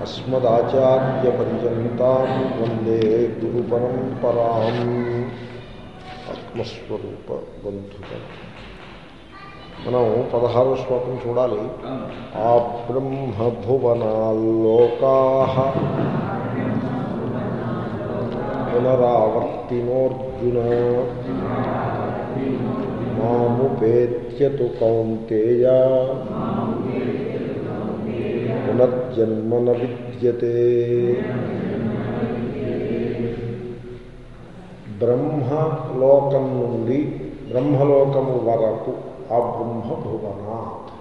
సదాశివసమారంభాం శంకరాచార్యమ్యమాన్ అస్మదాచార్యపర్యంతం వందే గురు పరంపరాం ఆత్మస్వరూప బంధుతం మనం పదహారో శ్లోకం చూడాలి ఆ బ్రహ్మభువనాల్లోకా పునరావర్తినోర్జున మాముపేత్యతు కౌంతేయ। పునర్జన్మన విద్యతే బ్రహ్మలోకం నుండి బ్రహ్మలోకము వరకు ఆ బ్రహ్మ భువనాత్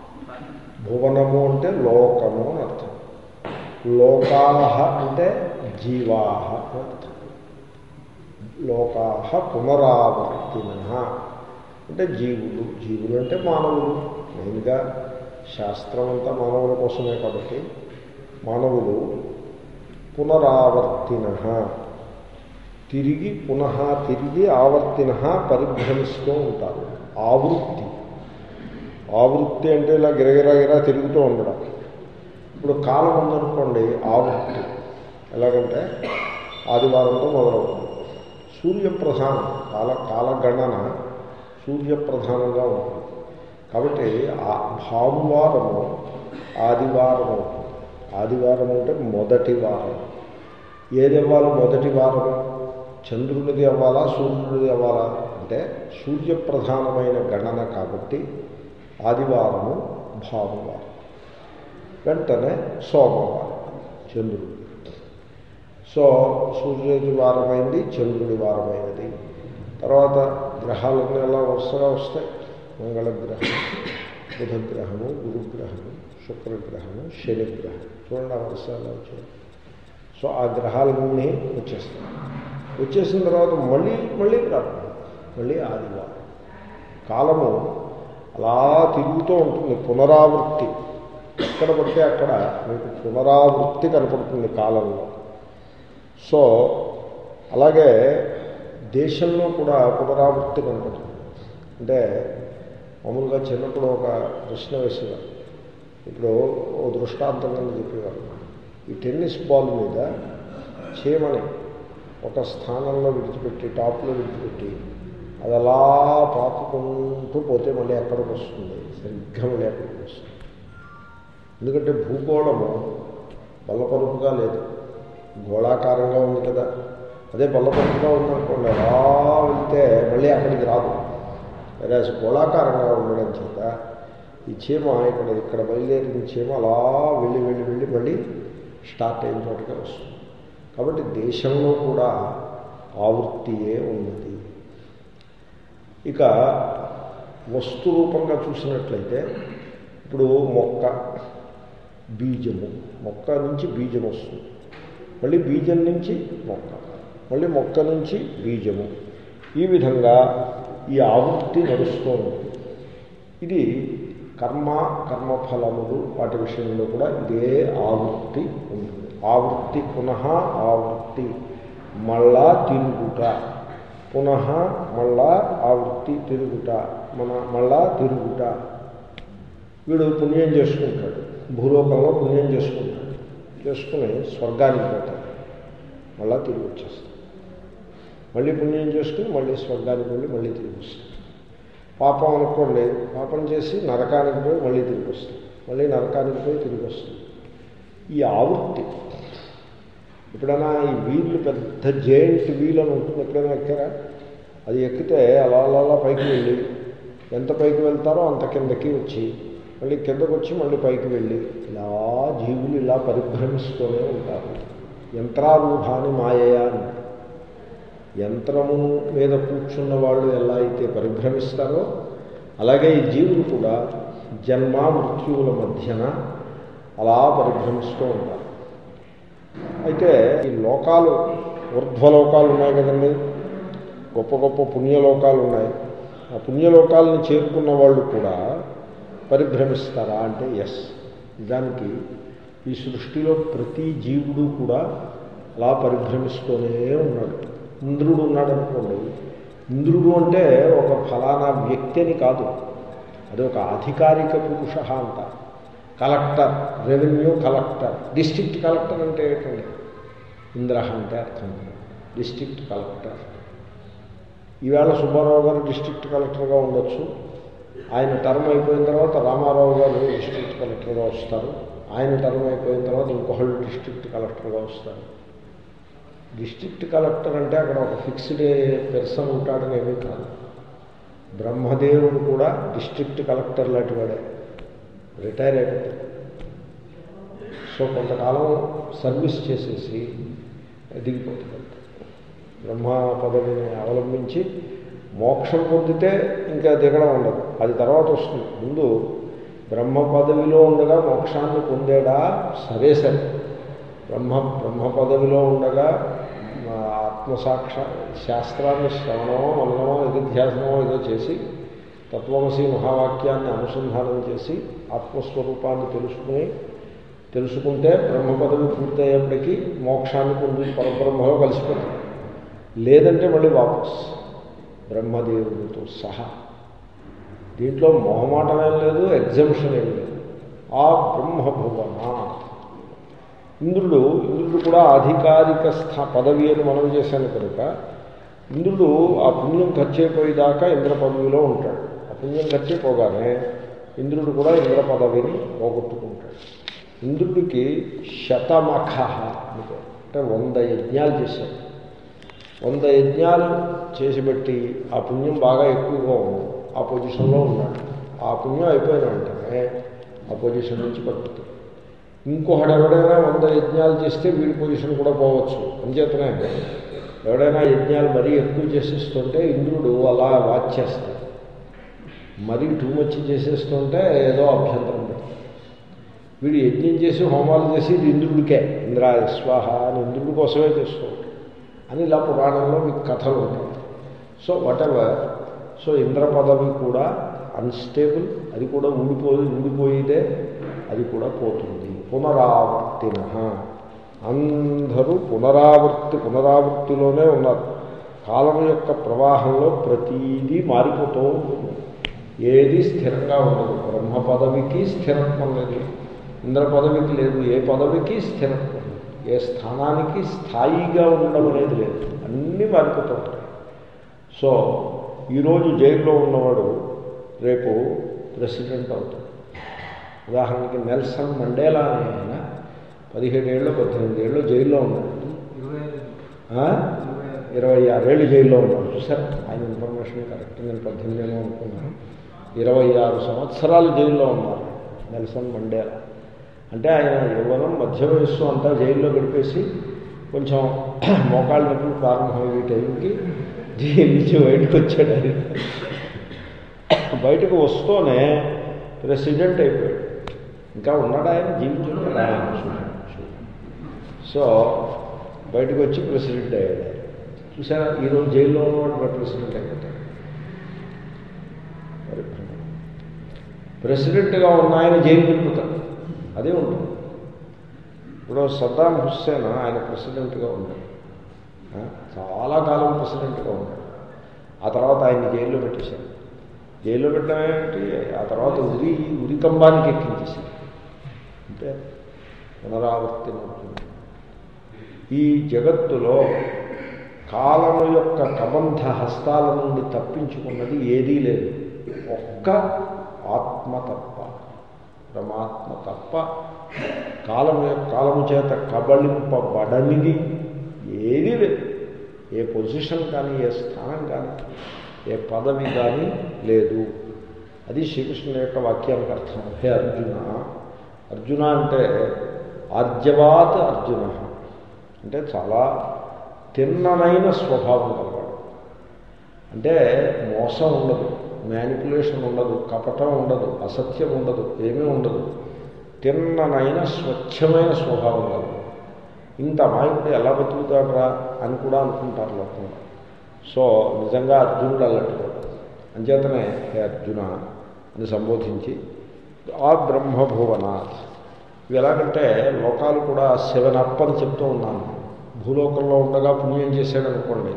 భువనము అంటే లోకము అని అర్థం. లోకాహ అంటే జీవాహ అని అర్థం. లోకాహ పునరావర్తిన. అంటే జీవులు జీవులు అంటే మానవులు మెయిన్గా శాస్త్రం అంతా మానవుల కోసమే కాబట్టి మానవులు పునరావర్తిన. తిరిగి పునః తిరిగి ఆవర్తిన పరిభ్రమిస్తూ ఉంటారు. ఆవృత్తి. ఆవృత్తి అంటే ఇలా గిరగిరగిరా తిరుగుతూ ఉండడం. ఇప్పుడు కాలం ఉందనుకోండి ఆవృత్తి. ఎలాగంటే ఆదివారంతో మొదలవుతుంది. సూర్యప్రధానం. కాల కాలగణన సూర్యప్రధానంగా ఉంటుంది. కాబట్టి ఆ భానువారము ఆదివారము ఆదివారం అంటే మొదటి వారం. ఏది ఇవ్వాలి మొదటి వారము చంద్రుడిది అవ్వాలా సూర్యుడిది అవ్వాలా? అంటే సూర్యప్రధానమైన గణన కాబట్టి ఆదివారము భానువారం. వెంటనే సోమవారం చంద్రుడు. సో సూర్యుడి వారమైంది చంద్రుడి వారమైనది. తర్వాత గ్రహాలన్నీ ఎలా వరుసగా వస్తాయి. మంగళగ్రహం బుధగ్రహము గురుగ్రహము శుక్రగ్రహము శనిగ్రహం చూడండి అవసరాలు వచ్చాయి. సో ఆ గ్రహాలన్నీ వచ్చేస్తాయి వచ్చేసిన తర్వాత మళ్ళీ మళ్ళీ ప్రారంభం. మళ్ళీ ఆదివారం. కాలము అలా తిరుగుతూ ఉంటుంది పునరావృత్తి. ఎక్కడ పడితే అక్కడ మీకు పునరావృత్తి కనపడుతుంది కాలంలో. సో అలాగే దేశంలో కూడా పునరావృత్తి కనపడుతుంది. అంటే మామూలుగా చిన్నప్పుడు ఒక ప్రశ్న వేసేవారు. ఇప్పుడు ఓ దృష్టాంతం అని చెప్పేవారు. ఈ టెన్నిస్ బాల్ మీద చీమని ఒక స్థానంలో విడిచిపెట్టి టాప్లో విడిచిపెట్టి అది అలా పాపుకుంటూ పోతే మళ్ళీ ఎక్కడికి వస్తుంది? సరిగ్గా మళ్ళీ ఎక్కడికి వస్తుంది? ఎందుకంటే భూగోళము బల్లపరుపుగా లేదు. గోళాకారంగా ఉంది కదా. అదే బల్లపరుపుగా ఉందనుకోండి అలా వెళ్తే మళ్ళీ అక్కడికి రాదు. వేరే గోళాకారంగా ఉండడం చేత ఈ చీమ ఇక్కడ ఇక్కడ బయలుదేరిన చీమ అలా వెళ్ళి వెళ్ళి వెళ్ళి మళ్ళీ స్టార్ట్ అయిన చోటకే వస్తుంది. కాబట్టి దేశంలో కూడా ఆవృత్తియే ఉన్నది. ఇక వస్తు రూపంగా చూసినట్లయితే ఇప్పుడు మొక్క బీజము. మొక్క నుంచి బీజం వస్తుంది. మళ్ళీ బీజం నుంచి మొక్క. మళ్ళీ మొక్క నుంచి బీజము. ఈ విధంగా ఈ ఆవృత్తి నడుస్తూ ఉంటుంది ఇది కర్మ కర్మఫలములు వాటి విషయంలో కూడా ఇదే ఆవృత్తి ఉంటుంది. ఆవృత్తి పునః ఆవృత్తి మళ్ళా తిరుగుట. పునః మళ్ళా ఆవృత్తి తిరుగుట. మన మళ్ళా తిరుగుట. వీడు పుణ్యం చేసుకుంటాడు. భూలోకంలో పుణ్యం చేసుకుంటాడు. చేసుకుని స్వర్గానికి పోతాడు. మళ్ళా తిరిగి వచ్చేస్తాడు. మళ్ళీ పుణ్యం చేసుకుని మళ్ళీ స్వర్గానికి వెళ్ళి మళ్ళీ తిరిగి వస్తాడు. పాపం అనుకోండి పాపం చేసి నరకానికి పోయి మళ్ళీ తిరిగి వస్తుంది. మళ్ళీ నరకానికి పోయి తిరిగి వస్తుంది. ఈ ఆవృత్తి ఎప్పుడైనా ఈ వీళ్ళు పెద్ద జైంట్ వీల్ అని ఉంటుంది ఎప్పుడైనా ఎక్కారా? అది ఎక్కితే అలా అలా అలా పైకి వెళ్ళి ఎంత పైకి వెళ్తారో అంత కిందకి వచ్చి మళ్ళీ కిందకు వచ్చి మళ్ళీ పైకి వెళ్ళి ఇలా జీవులు ఇలా పరిభ్రమిస్తూనే ఉంటారు. యంత్రారూఢాన్ని మాయయా అని. యంత్రము మీద కూర్చున్న వాళ్ళు ఎలా అయితే పరిభ్రమిస్తారో అలాగే ఈ జీవులు కూడా జన్మ మృత్యువుల మధ్యన అలా పరిభ్రమిస్తూ ఉంటారు. అయితే ఈ లోకాలు ఊర్ధ్వలోకాలు ఉన్నాయి కదండి. గొప్ప గొప్ప పుణ్యలోకాలు ఉన్నాయి. ఆ పుణ్యలోకాలను చేరుకున్న వాళ్ళు కూడా పరిభ్రమిస్తారా అంటే ఎస్ నిజానికి ఈ సృష్టిలో ప్రతి జీవుడు కూడా అలా పరిభ్రమిస్తూనే ఉన్నాడు. ఇంద్రుడు ఉన్నాడు అనుకోండి. ఇంద్రుడు అంటే ఒక ఫలానా వ్యక్తి అని కాదు. అది ఒక అధికారిక పురుష అంట. Collector revenue collector district collector అంటే ఏంటండి? ఇంద్ర అంటే అర్థం. District collector. ఈవేళ సుబ్బారావు గారు డిస్ట్రిక్ట్ కలెక్టర్గా ఉండొచ్చు. ఆయన టర్మ్ అయిపోయిన తర్వాత రామారావు గారు డిస్ట్రిక్ట్ కలెక్టర్గా వస్తారు. ఆయన టర్మ్ అయిపోయిన తర్వాత ఇంకొకళ్ళు డిస్ట్రిక్ట్ కలెక్టర్గా వస్తారు. డిస్ట్రిక్ట్ కలెక్టర్ అంటే అక్కడ ఒక ఫిక్స్డ్ పెర్సన్ ఉంటాడని ఏమీ కాదు. బ్రహ్మదేవుడు కూడా డిస్ట్రిక్ట్ కలెక్టర్ లాంటి వాడే. రిటైర్ అయిపోతాడు. సో కొంతకాలం సర్వీస్ చేసేసి దిగిపోతాడు. బ్రహ్మ పదవిని అవలంబించి మోక్షం పొందితే ఇంకా దిగడం ఉండదు. అది తర్వాత వస్తుంది. ముందు బ్రహ్మ పదవిలో ఉండగా మోక్షాన్ని పొందేడా? సరే సరే. బ్రహ్మ బ్రహ్మ పదవిలో ఉండగా ఆత్మసాక్ష శాస్త్రాన్ని శ్రవణమో మననమో నిధిధ్యాసనమో ఏదో చేసి తత్వమసి మహావాక్యాన్ని అనుసంధానం చేసి ఆత్మస్వరూపాన్ని తెలుసుకుని తెలుసుకుంటే బ్రహ్మ పదవి పూర్తయ్యేప్పటికీ మోక్షాన్ని పొంది పరబ్రహ్మలో కలిసిపోతుంది లేదంటే మళ్ళీ వాపస్ బ్రహ్మదేవుడితో సహా. దీంట్లో మొహమాటమేం లేదు ఎగ్జంషన్ ఏం లేదు. ఆ బ్రహ్మభువనా? ఇంద్రుడు ఇంద్రుడు కూడా అధికారిక స్థా పదవి అని మనం చేశాను కనుక ఇంద్రుడు ఆ పుణ్యం ఖర్చైపోయేదాకా ఇంద్ర పదవిలో ఉంటాడు. ఆ పుణ్యం ఖర్చైపోగానే ఇంద్రుడు కూడా ఇంద్ర పదవిని పోగొట్టుకుంటాడు. ఇంద్రుడికి శతమఖ అంటే వంద యజ్ఞాలు చేశాడు. వంద యజ్ఞాలు చేసి పెట్టి ఆ పుణ్యం బాగా ఎక్కువగా ఉంది. ఆ పొజిషన్లో ఉన్నాడు. ఆ పుణ్యం అయిపోయిన వెంటనే ఆ పొజిషన్ నుంచి పడుతుంది ఇంకొకడు ఎవడైనా వంద యజ్ఞాలు చేస్తే వీడి పొజిషన్ కూడా పోవచ్చు. అంచేతనే ఎవడైనా యజ్ఞాలు మరీ ఎక్కువ చేసేస్తుంటే ఇంద్రుడు అలా వాచ్ చేస్తాడు. మరీ టూ మచ్ చేసేస్తుంటే ఏదో అభ్యంతరం వీడు యజ్ఞం చేసి హోమాలు చేసి ఇది ఇంద్రుడికే. ఇంద్రాయ స్వాహ అని ఇంద్రుడి కోసమే చేస్తుంటాడు అని ఇలా పురాణంలో మీకు కథలు ఉంటాయి. So whatever so Indra పదవి కూడా అన్స్టేబుల్ అది కూడా ఊడిపోయి ఊడిపోయిదే అది కూడా పోతుంది. పునరావర్తిన అందరూ పునరావృత్తి పునరావృత్తిలోనే ఉన్నారు. కాలం యొక్క ప్రవాహంలో ప్రతీదీ మారిపోతూ ఉంటుంది. ఏది స్థిరంగా ఉండదు. బ్రహ్మ పదవికి స్థిరత్వం లేదు. ఇంద్ర పదవికి లేదు. ఏ పదవికి స్థిరత్వం లేదు. ఏ స్థానానికి స్థాయిగా ఉండడం అనేది లేదు. అన్నీ మారిపోతూ ఉంటాయి. సో ఈరోజు జైల్లో ఉన్నవాడు రేపు ప్రెసిడెంట్ అవుతాడు. ఉదాహరణకి నెల్సన్ మండేలా అనే ఆయన పదిహేడేళ్ళు పద్దెనిమిది ఏళ్ళు జైల్లో ఉన్నాడు. ఇరవై ఆరేళ్ళు జైల్లో ఉన్నాడు. చూసారు ఆయన ఇన్ఫర్మేషన్ కరెక్ట్ నేను పద్దెనిమిది ఏమో అనుకున్నాను. ఇరవై ఆరు సంవత్సరాలు జైల్లో ఉన్నారు నెల్సన్ మండేలా. అంటే ఆయన యువనం మధ్య వయస్సు అంతా జైల్లో గడిపేసి కొంచెం మోకాళ్ళ నొప్పులు ప్రారంభమయ్యే టైంకి జైలు నుంచి బయటకు వచ్చాడు ఆయన. బయటకు వస్తూనే ప్రెసిడెంట్ అయిపోయాడు. ఇంకా ఉన్నాడు ఆయన? జీవించున్నాడు ఆయన సో బయటకు వచ్చి ప్రెసిడెంట్ అయ్యాడు. చూసారా? ఈరోజు జైల్లో ఉన్నవాడు ప్రెసిడెంట్ అయిపోతాడు. ప్రెసిడెంట్గా ఉన్న ఆయన జైలు నింపుతాడు అదే ఉంటుంది. ఇప్పుడు సద్దాం హుస్సేన్ ఆయన ప్రెసిడెంట్గా ఉన్నాడు. చాలా కాలం ప్రెసిడెంట్గా ఉన్నాడు. ఆ తర్వాత ఆయన్ని జైల్లో పెట్టేశారు. జైల్లో పెట్టడం ఏంటి ఆ తర్వాత ఉరి ఉరికంబానికి ఎక్కించేశారు. అంటే పునరావృత్తి అవుతుంది ఈ జగత్తులో కాలము యొక్క కబంధ హస్తాల నుండి తప్పించుకున్నది ఏదీ లేదు. ఒక్క ఆత్మ తప్ప పరమాత్మ తప్ప కాలము యొక్క- కాలము చేత కబళింపబడనిది ఏదీ లేదు. ఏ పొజిషన్ కానీ ఏ స్థానం కానీ ఏ పదవి కానీ లేదు. అది శ్రీకృష్ణుని యొక్క వాక్యానికి అర్థం. హే అర్జున అర్జున అంటే ఆర్జవాత్ అర్జున. అంటే చాలా తిన్ననైన స్వభావం కలవాడు అంటే మోసం ఉండదు మ్యానిపులేషన్ ఉండదు కపటం ఉండదు అసత్యం ఉండదు ఏమీ ఉండదు. తిన్ననైన స్వచ్ఛమైన స్వభావం కలవాడు ఇంత అమాయకుడు ఎలా బతుకుతాడరా అని కూడా అనుకుంటారు లోకంలో. సో నిజంగా అర్జునుడు అల్లట్టుకోడు అంచేతనే హే అర్జున అని సంబోధించి ఆ బ్రహ్మభువనాథ్. ఇవి ఎలాగంటే లోకాలు కూడా సెవెన్ అప్ అని చెప్తూ ఉన్నాను. భూలోకంలో ఉండగా పుణ్యం చేశాడనుకోండి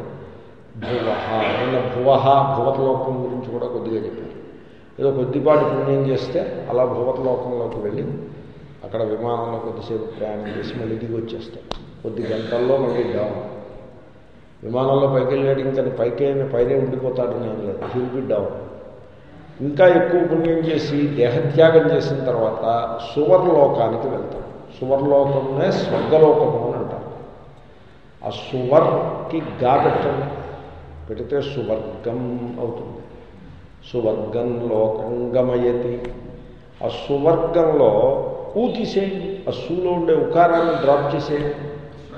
భువ భువహ నిన్న భువహ భువతలోకం గురించి కూడా కొద్దిగా చెప్పారు. ఏదో కొద్దిపాటి పుణ్యం చేస్తే అలా భువతలోకంలోకి వెళ్ళి అక్కడ విమానంలో కొద్దిసేపు ప్రయాణం చేసి మళ్ళీ దిగి వచ్చేస్తాం కొద్ది గంటల్లో మళ్ళీ డౌన్. విమానంలో పైకి వెళ్ళాడు ఇంకా పైకి పైనే ఉండిపోతాడని నేను లేదు. హిల్ బి డౌన్ ఇంకా ఎక్కువ పుణ్యం చేసి దేహత్యాగం చేసిన తర్వాత సువర్లోకానికి వెళ్తాం. సువర్లోకమునే స్వర్గలోకము అని అంటారు. ఆ సువర్కి గా పెట్టండి. పెడితే సువర్గం అవుతుంది. సువర్గం లోకం గమయతి ఆ సువర్గంలో ఊ తీసేయండి ఆ సూలో ఉండే ఉకారాన్ని డ్రాప్ చేసేయండి.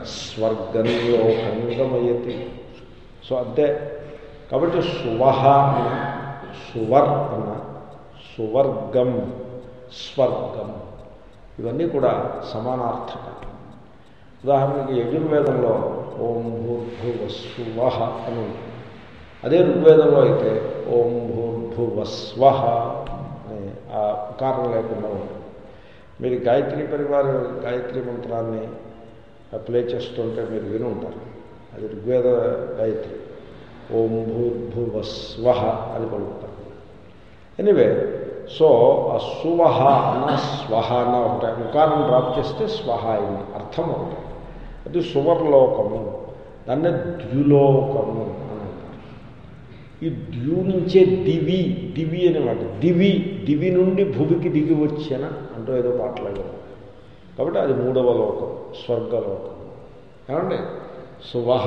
స్వర్గం లోకం గమయతి సో అంతే. కాబట్టి సువహ అని సువర్ అన్న సువర్గం స్వర్గం. ఇవన్నీ కూడా సమానార్థక ఉదాహరణకి యజుర్వేదంలో ఓం భూర్భువస్వ అని ఉంది. అదే ఋగ్వేదంలో అయితే ఓం భూర్భువస్వ అని ఆ ఉకారం లేకుండా ఉంటుంది మీరు గాయత్రి పరివార గాయత్రి మంత్రాన్ని ప్లే చేస్తుంటే మీరు విని ఉంటారు అది ఋగ్వేద గాయత్రి. ఓం భూర్భువస్వ అని పలుకుతారు ఎనివే సో ఆ సువహ అన్న స్వహ అన్న ఒకటే ఉకారం డ్రాప్ చేస్తే స్వహ అయింది అర్థం ఒకటి. అది సువర్లోకము దాన్ని ద్యులోకము అని ఈ ద్యు నుంచే దివి దివి అనమాట దివి దివి నుండి భూమికి దిగి వచ్చిన? అంటూ ఏదో పాటలాగా కాబట్టి అది మూడవ లోకం స్వర్గలోకం. ఏమండి? సువహ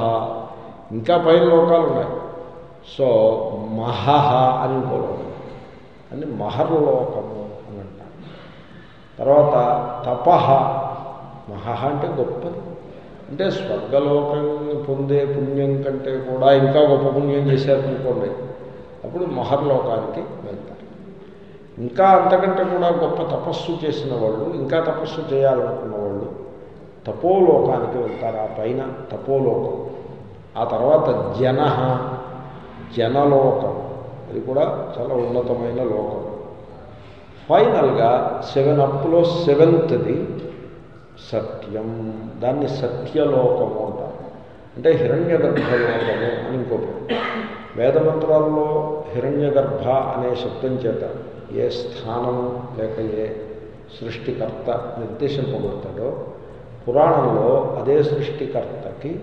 ఇంకా పైన లోకాలు ఉన్నాయి. సో మహహ అని ఇంకో లోకం. అని మహర్లోకము అని అంటారు. తర్వాత తపహ. మహహ అంటే గొప్పది. అంటే స్వర్గలోకం పొందే పుణ్యం కంటే కూడా ఇంకా గొప్ప పుణ్యం చేశారనుకోండి అప్పుడు మహర్లోకానికి వెళ్తారు. ఇంకా అంతకంటే కూడా గొప్ప తపస్సు చేసిన వాళ్ళు ఇంకా తపస్సు చేయాలనుకున్న వాళ్ళు తపోలోకానికి వెళ్తారు. ఆ పైన తపోలోకం. ఆ తర్వాత జన జనలోకం. అది కూడా చాలా ఉన్నతమైన లోకం. ఫైనల్గా సెవెన్ అప్లో సెవెంత్ది సత్యం. దాన్ని సత్యలోకము అంటారు. అంటే హిరణ్య గర్భలోకము అని ఇంకో పేరు. వేదమంత్రాల్లో హిరణ్య గర్భ అనే శబ్దం చేత ఏ స్థానం లేక ఏ సృష్టికర్త నిర్దేశింపబడతాడో పురాణంలో అదే సృష్టికర్తకి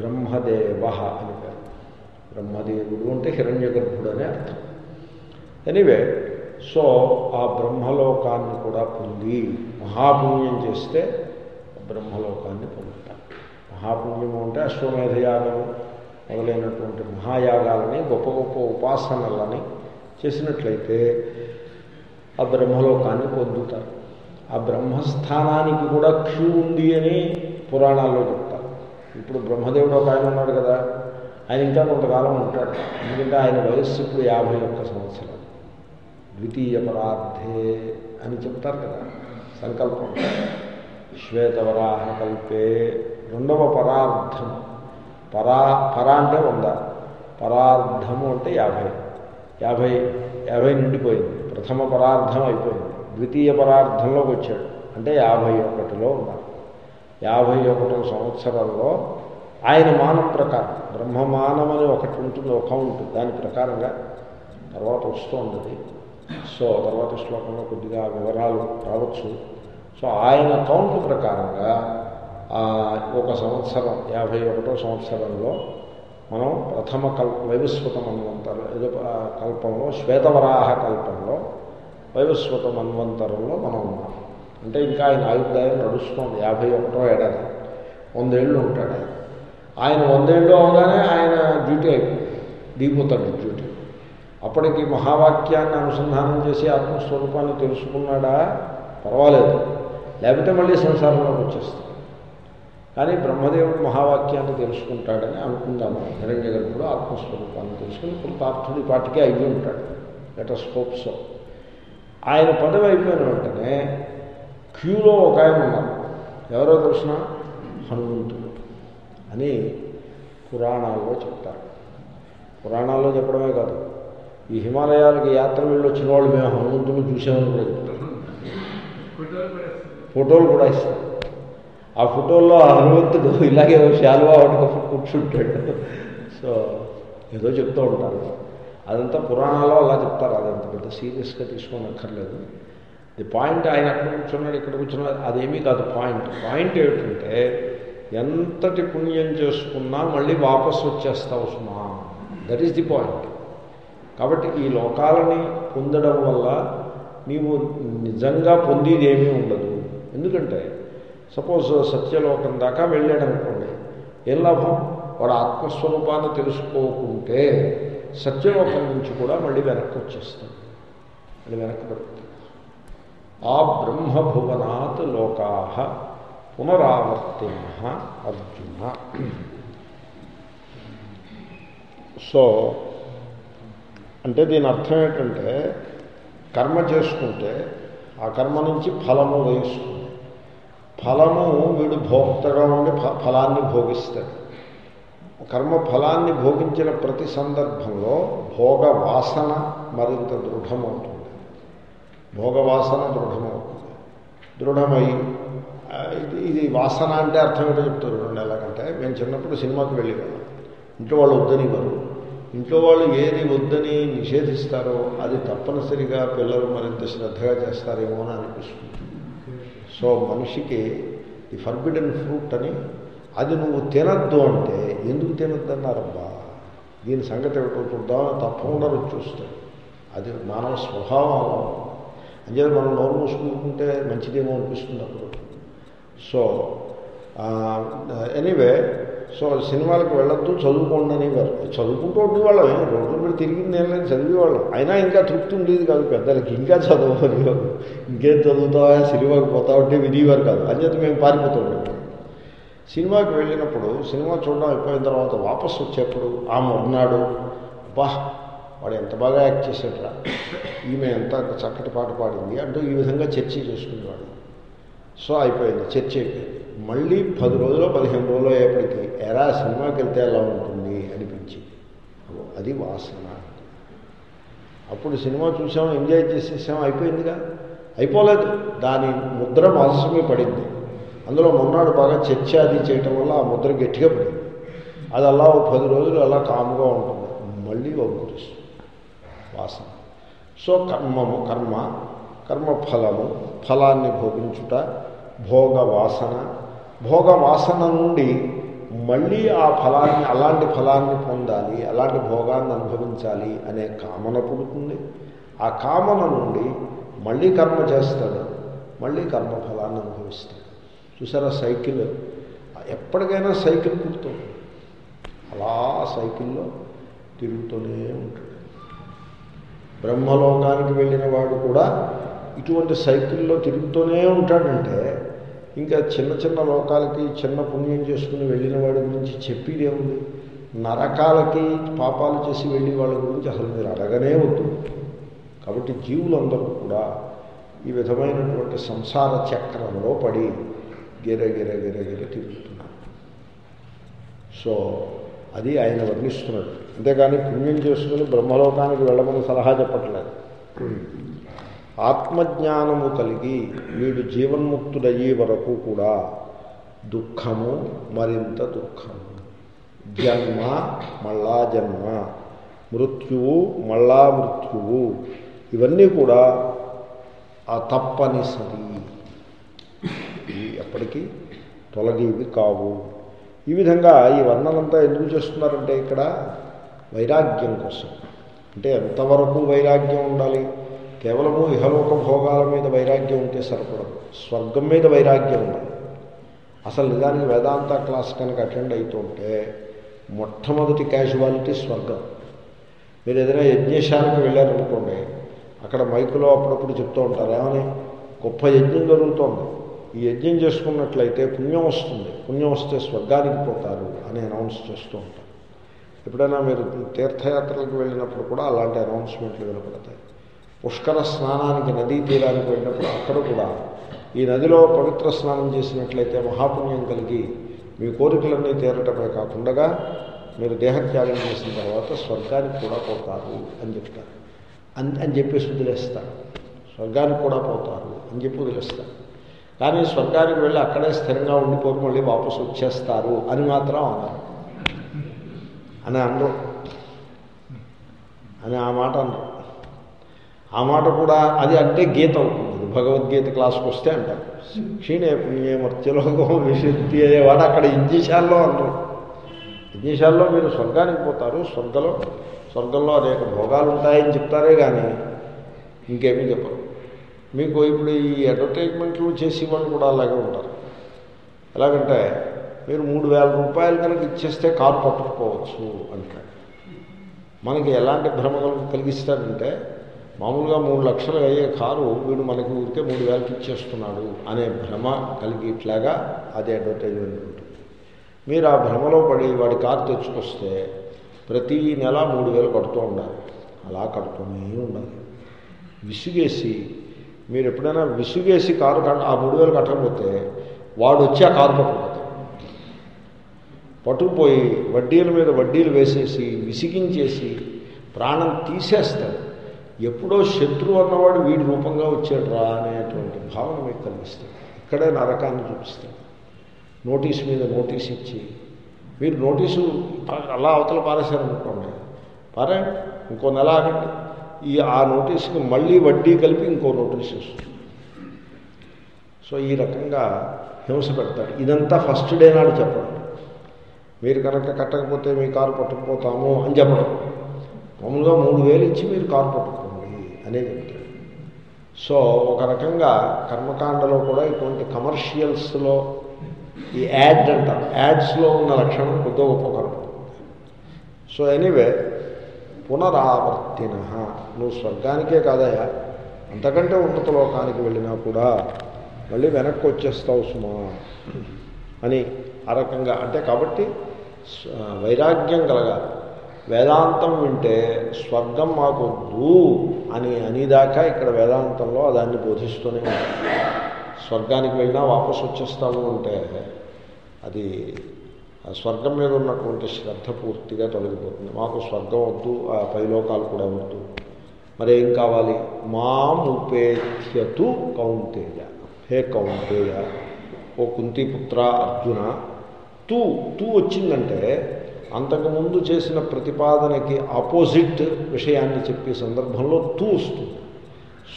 బ్రహ్మదేవ అని పేరు. బ్రహ్మదేవుడు అంటే హిరణ్య గర్భుడు అనే అర్థం. ఎనీవే సో ఆ బ్రహ్మలోకాన్ని కూడా పొంది మహాపుణ్యం చేస్తే బ్రహ్మలోకాన్ని పొందుతాం మహాపుణ్యము అంటే అశ్వమేధయాగము మొదలైనటువంటి మహాయాగాలని గొప్ప గొప్ప ఉపాసనలని చేసినట్లయితే ఆ బ్రహ్మలోకాన్ని పొందుతారు. ఆ బ్రహ్మస్థానానికి కూడా క్యూ ఉంది అని పురాణాల్లో చెప్తారు. ఇప్పుడు బ్రహ్మదేవుడు ఒక ఆయన ఉన్నాడు కదా ఆయన ఇంకా కొంతకాలం ఉంటాడు. ఎందుకంటే ఆయన వయస్సు ఇప్పుడు యాభై ఒక్క సంవత్సరం ద్వితీయ పరార్థే అని చెప్తారు కదా సంకల్పం. శ్వేతవరాహ కల్పే రెండవ పరార్థం పరా పరా అంటే వంద. పరార్థము అంటే యాభై. యాభై యాభై నిండిపోయింది. ప్రథమ పరార్థం అయిపోయింది. ద్వితీయ పరార్థంలోకి వచ్చాడు. అంటే యాభై ఒకటిలో ఉన్నారు యాభై ఒకటో సంవత్సరంలో ఆయన మానం ప్రకారం బ్రహ్మమానం అని ఒకటి ఉంటుంది ఒక ఉంటుంది. దాని ప్రకారంగా తర్వాత వస్తుంది సో తర్వాత శ్లోకంలో కొద్దిగా వివరాలు రావచ్చు. సో ఆయన కౌంట్ ప్రకారంగా ఒక సంవత్సరం యాభై ఒకటో సంవత్సరంలో మనం ప్రథమ కల్ప వైవస్వతం అన్వంతరం ఏదో కల్పంలో శ్వేతవరాహ కల్పంలో వైవస్వతం అన్వంతరంలో మనం ఉన్నాం. అంటే ఇంకా ఆయన ఆయుర్దాయం నడుస్తుంది. యాభై ఒకటో ఏడాది. వందేళ్ళు ఉంటాడు ఆయన. ఆయన వందేళ్ళు అవగానే ఆయన డ్యూటీ అయిపోయింది దిగిపోతాడు డ్యూటీ. అప్పటికి మహావాక్యాన్ని అనుసంధానం చేసి ఆత్మస్వరూపాన్ని తెలుసుకున్నాడా? పర్వాలేదు. లేకపోతే మళ్ళీ సంసారంలోకి వచ్చేస్తాడు. కానీ బ్రహ్మదేవుడు మహావాక్యాన్ని తెలుసుకుంటాడని అనుకుందాము హిరణ్య గర్భుడు ఆత్మస్వరూపాన్ని తెలుసుకుని కృతార్థుడి పాటికే అయ్యి ఉంటాడు. లెటర్ స్కోప్స్ ఆయన పదవి అయిపోయిన వెంటనే క్యూలో ఒక ఆయన ఉన్నారు. ఎవరో కృష్ణ హనుమంతుడు. అని పురాణాల్లో చెప్తారు. పురాణాల్లో చెప్పడమే కాదు ఈ హిమాలయాలకి యాత్ర వెళ్ళి వచ్చిన వాళ్ళు మేము హనుమంతుడు చూసామని కూడా చెప్తారు. ఫోటోలు కూడా ఇస్తారు. ఆ ఫోటోల్లో ఆ హనుమంతుడు ఇలాగే శాలువా పట్టుకొని కూర్చుంటాడు. సో ఏదో చెప్తూ ఉంటారు. అదంతా పురాణాల్లో అలా చెప్తారు. అదంత పెద్ద సీరియస్గా తీసుకోనక్కర్లేదు. ది పాయింట్ ఆయన అక్కడ కూర్చున్నాడు ఇక్కడ కూర్చున్నాడు అదేమీ కాదు పాయింట్. పాయింట్ ఏమిటంటే ఎంతటి పుణ్యం చేసుకున్నా మళ్ళీ వాపసు వచ్చేస్తావు సుమా. దట్ ఈస్ ది పాయింట్ కాబట్టి ఈ లోకాలని పొందడం వల్ల నీవు నిజంగా పొందేది ఏమీ ఉండదు. ఎందుకంటే సపోజ్ సత్యలోకం దాకా వెళ్ళాడు అనుకోండి ఏం లాభం? వాడు ఆత్మస్వరూపాన్ని తెలుసుకోకుంటే సత్యలోకం నుంచి కూడా మళ్ళీ వెనక్కి వచ్చేస్తాడు. మళ్ళీ వెనక్కి పడుతుంది ఆ బ్రహ్మభువనాత్ లోకా పునరావర్తిన అర్జున. సో అంటే దీని అర్థం ఏంటంటే కర్మ చేసుకుంటే ఆ కర్మ నుంచి ఫలము వేస్తుంది. ఫలము వీడు భోక్తగా ఉండి ఫలాన్ని భోగిస్తాడు. కర్మ ఫలాన్ని భోగించిన ప్రతి సందర్భంలో భోగ వాసన మరింత దృఢమవుతుంది. భోగవాసన దృఢమవుతుంది. దృఢమై ఇది ఇది వాసన అంటే అర్థం ఏంటో చెప్తారు రెండు ఎలాగంటే మేము చిన్నప్పుడు సినిమాకి వెళ్ళేవాళ్ళం. ఇంట్లో వాళ్ళు వద్దనివ్వరు. ఇంట్లో వాళ్ళు ఏది వద్దని నిషేధిస్తారో అది తప్పనిసరిగా పిల్లలు మరింత శ్రద్ధగా చేస్తారేమో అని అనిపిస్తుంది. సో మనిషికి ఈ ఫర్బిడెన్ ఫ్రూట్ అని అది నువ్వు తినద్దు అంటే ఎందుకు తినద్దు అన్నారబ్బా దీని సంగతి ఏమిటో చూద్దామని తప్పకుండా రుచి చూస్తాయి అది మానవ స్వభావం. అలా అంచేది మనం నోరు మూసుకుంటుంటే మంచిదేమో అనిపిస్తుంది అప్పుడు. సో ఎనీవే సో సినిమాలకు వెళ్ళొద్దు చదువుకోండి అనేవారు. చదువుకుంటూ ఉండేవాళ్ళం రోడ్ల మీద తిరిగింది ఏం లేదు చదివేవాళ్ళం. అయినా ఇంకా తృప్తి ఉండేది కాదు పెద్దలకి ఇంకా చదవనివారు ఇంకేం చదువుతావా సినిమాకి పోతా ఉంటే వినేవారు కాదు. అంచేత మేము పారిపోతుంటాం సినిమాకి వెళ్ళినప్పుడు సినిమా చూడడం అయిపోయిన తర్వాత వాపసు వచ్చేప్పుడు ఆ మర్నాడు బా వాడు ఎంత బాగా యాక్ట్ చేసేట్రా ఈమె ఎంత చక్కటి పాట పాడింది అంటూ ఈ విధంగా చర్చ చేసుకునేవాడు సో అయిపోయింది చర్చ అయిపోయింది మళ్ళీ పది రోజులు పదిహేను రోజులు అయ్యేప్పటికీ ఎరా సినిమాకి వెళ్తే ఎలా ఉంటుంది అనిపించింది. అది వాసన. అప్పుడు సినిమా చూసాం ఎంజాయ్ చేసేసాం అయిపోయిందిగా. అయిపోలేదు. దాని ముద్ర మనసు పడింది. అందులో మొన్నాడు బాగా చర్చ అది చేయటం వల్ల ఆ ముద్ర గట్టిగా పడింది. అది అలా ఓ పది రోజులు అలా కాముగా ఉంటుంది. మళ్ళీ వంకురిస్తుంది వాసన. సో కర్మము కర్మ కర్మఫలము ఫలాన్ని భోగించుట భోగ వాసన భోగ వాసన నుండి మళ్ళీ ఆ ఫలాన్ని అలాంటి ఫలాన్ని పొందాలి అలాంటి భోగాన్ని అనుభవించాలి అనే కామన పుడుతుంది. ఆ కామన నుండి మళ్ళీ కర్మ చేస్తాడు మళ్ళీ కర్మ ఫలాన్ని అనుభవిస్తాడు. చూసారా సైకిల్? ఎప్పటికైనా సైకిల్ పుడుతుంది. అలా సైకిల్లో తిరుగుతూనే ఉంటాడు. బ్రహ్మలోకానికి వెళ్ళిన వాడు కూడా ఇటువంటి సైకిల్లో తిరుగుతూనే ఉంటాడంటే ఇంకా చిన్న చిన్న లోకాలకి చిన్న పుణ్యం చేసుకుని వెళ్ళిన వాడి గురించి చెప్పేది ఉంది నరకాలకి పాపాలు చేసి వెళ్ళిన వాళ్ళ గురించి అసలు మీరు అడగనే వద్దు. కాబట్టి జీవులందరూ కూడా ఈ విధమైనటువంటి సంసార చక్రంలో పడి గిర గిర గిర గిర తిరుగుతున్నారు. సో అది ఆయన వర్ణిస్తున్నాడు. అంతేగాని పుణ్యం చేసుకుని బ్రహ్మలోకానికి వెళ్ళమని సలహా చెప్పట్లేదు. ఆత్మజ్ఞానము కలిగి వీడు జీవన్ముక్తుడయ్యే వరకు కూడా దుఃఖము మరింత దుఃఖము. జన్మ మళ్ళా జన్మ. మృత్యువు మళ్ళా మృత్యువు. ఇవన్నీ కూడా ఆ తప్పనిసరి. ఇవి ఎప్పటికీ తొలగేవి కావు. ఈ విధంగా ఈ వర్ణనంతా ఎందుకు చేస్తున్నారంటే ఇక్కడ వైరాగ్యం కోసం. అంటే ఎంతవరకు వైరాగ్యం ఉండాలి? కేవలము ఇహలోక భోగాల మీద వైరాగ్యం ఉంటే సరిపడదు. స్వర్గం మీద వైరాగ్యం ఉండాలి అసలు నిజానికి వేదాంత క్లాస్ కనుక అటెండ్ అవుతుంటే మొట్టమొదటి క్యాజువాలిటీ స్వర్గం. మీరు ఏదైనా యజ్ఞశాలకు వెళ్ళారనుకోండి అక్కడ మైకులో అప్పుడప్పుడు చెప్తూ ఉంటారు ఏమని? గొప్ప యజ్ఞం జరుగుతోంది. ఈ యజ్ఞం చేసుకున్నట్లయితే పుణ్యం వస్తుంది. పుణ్యం వస్తే స్వర్గానికి పోతారు అని అనౌన్స్ చేస్తూ ఉంటారు. ఎప్పుడైనా మీరు తీర్థయాత్రలకు వెళ్ళినప్పుడు కూడా అలాంటి అనౌన్స్మెంట్లు వినపడతాయి. పుష్కర స్నానానికి నదీ తీరానికి వెళ్ళినప్పుడు అక్కడ కూడా ఈ నదిలో పవిత్ర స్నానం చేసినట్లయితే మహాపుణ్యం కలిగి మీ కోరికలన్నీ తీరటమే కాకుండా మీరు దేహత్యాగం చేసిన తర్వాత స్వర్గానికి కూడా పోతారు అని చెప్తారు. అని అని చెప్పేసి వదిలేస్తారు. స్వర్గానికి కూడా పోతారు అని చెప్పి వదిలేస్తారు. కానీ స్వర్గానికి వెళ్ళి అక్కడే స్థిరంగా ఉండిపోరు మళ్ళీ వాపసు వచ్చేస్తారు అని మాత్రం అన్నారు అని అనరు. అని ఆ మాట అన్నారు ఆ మాట కూడా అది అంటే గీత అవుతుంది. భగవద్గీత క్లాస్కి వస్తే అంటారు. క్షీణే పుణ్యే మర్త్యలోకం విశుద్ధి అనేవాడు అక్కడ ఇంజీశాల్లో అంటారు. ఇంజీశాల్లో మీరు స్వర్గానికి పోతారు. స్వర్గంలో స్వర్గంలో అనేక భోగాలు ఉంటాయని చెప్తారే కానీ ఇంకేమీ చెప్పరు. మీకు ఇప్పుడు ఈ అడ్వర్టైజ్మెంట్లు చేసేవాళ్ళు కూడా అలాగే ఉంటారు. ఎలాగంటే మీరు మూడు వేల రూపాయలు కనుక ఇచ్చేస్తే కారు పట్టుకుపోవచ్చు అంటారు. మనకి ఎలాంటి భ్రమ కలిగిస్తారంటే మామూలుగా మూడు లక్షలు అయ్యే కారు వీడు మనకి ఊరికే మూడు వేలకి ఇచ్చేస్తున్నాడు అనే భ్రమ కలిగి ఇట్లాగా అది అడ్వర్టైజ్మెంట్ ఉంటుంది. మీరు ఆ భ్రమలో పడి వాడి కారు తెచ్చుకొస్తే ప్రతి నెల మూడు వేలు కడుతూ ఉండాలి. అలా కడుతూనే ఉండాలి. విసుగేసి మీరు ఎప్పుడైనా విసుగేసి కారు ఆ మూడు వేలు కట్టకపోతే వాడు వచ్చి ఆ కారు పట్టుకుపోతాడు పట్టుకుపోయి వడ్డీల మీద వడ్డీలు వేసేసి విసిగించేసి ప్రాణం తీసేస్తాడు. ఎప్పుడో శత్రువు అన్నవాడు వీడి రూపంగా వచ్చాడు రా అనేటువంటి భావన మీకు కలిగిస్తాడు ఇక్కడే నరకాన్ని చూపిస్తాడు నోటీస్ మీద నోటీస్ ఇచ్చి మీరు నోటీసు అలా అవతల పారేశారనుకోండి పారే ఇంకో నెల ఆగండి. ఈ ఆ నోటీస్కి మళ్ళీ వడ్డీ కలిపి ఇంకో నోటీస్ వస్తుంది. సో ఈ రకంగా హింస పెడతాడు. ఇదంతా ఫస్ట్ డే నాడు చెప్పడం. మీరు కనుక కట్టకపోతే మీ కారు పట్టుకుపోతాము అని చెప్పడం. మామూలుగా మూడు వేలు ఇచ్చి మీరు కారు పట్టుకోండి. అనేది చెప్తాడు సో ఒక రకంగా కర్మకాండలో కూడా ఇటువంటి కమర్షియల్స్లో ఈ యాడ్ అంటారు. యాడ్స్లో ఉన్న లక్షణం కొద్దిగా గొప్ప కనపడుతుంది సో ఎనీవే పునరావర్తిన. నువ్వు స్వర్గానికే కాదయా అంతకంటే ఉన్నత లోకానికి వెళ్ళినా కూడా మళ్ళీ వెనక్కి వచ్చేస్తావు సుమా అని ఆ రకంగా. అంటే కాబట్టి వైరాగ్యం కలగాలి. వేదాంతం వింటే స్వర్గం మాకు వద్దు అని అనేదాకా ఇక్కడ వేదాంతంలో దాన్ని బోధిస్తూనే స్వర్గానికి వెళ్ళినా వాపసు వచ్చేస్తాము అంటే అది ఆ స్వర్గం మీద ఉన్నటువంటి శ్రద్ధ పూర్తిగా తొలగిపోతుంది. మాకు స్వర్గం వద్దు ఆ పైలోకాలు కూడా వద్దు. మరి ఏం కావాలి? మాముపేత్యతు కౌంతేయ. హే కౌంతేయ ఓ కుంతిపుత్ర అర్జున తూ తూ వచ్చిందంటే అంతకుముందు చేసిన ప్రతిపాదనకి ఆపోజిట్ విషయాన్ని చెప్పే సందర్భంలో తూ వస్తుంది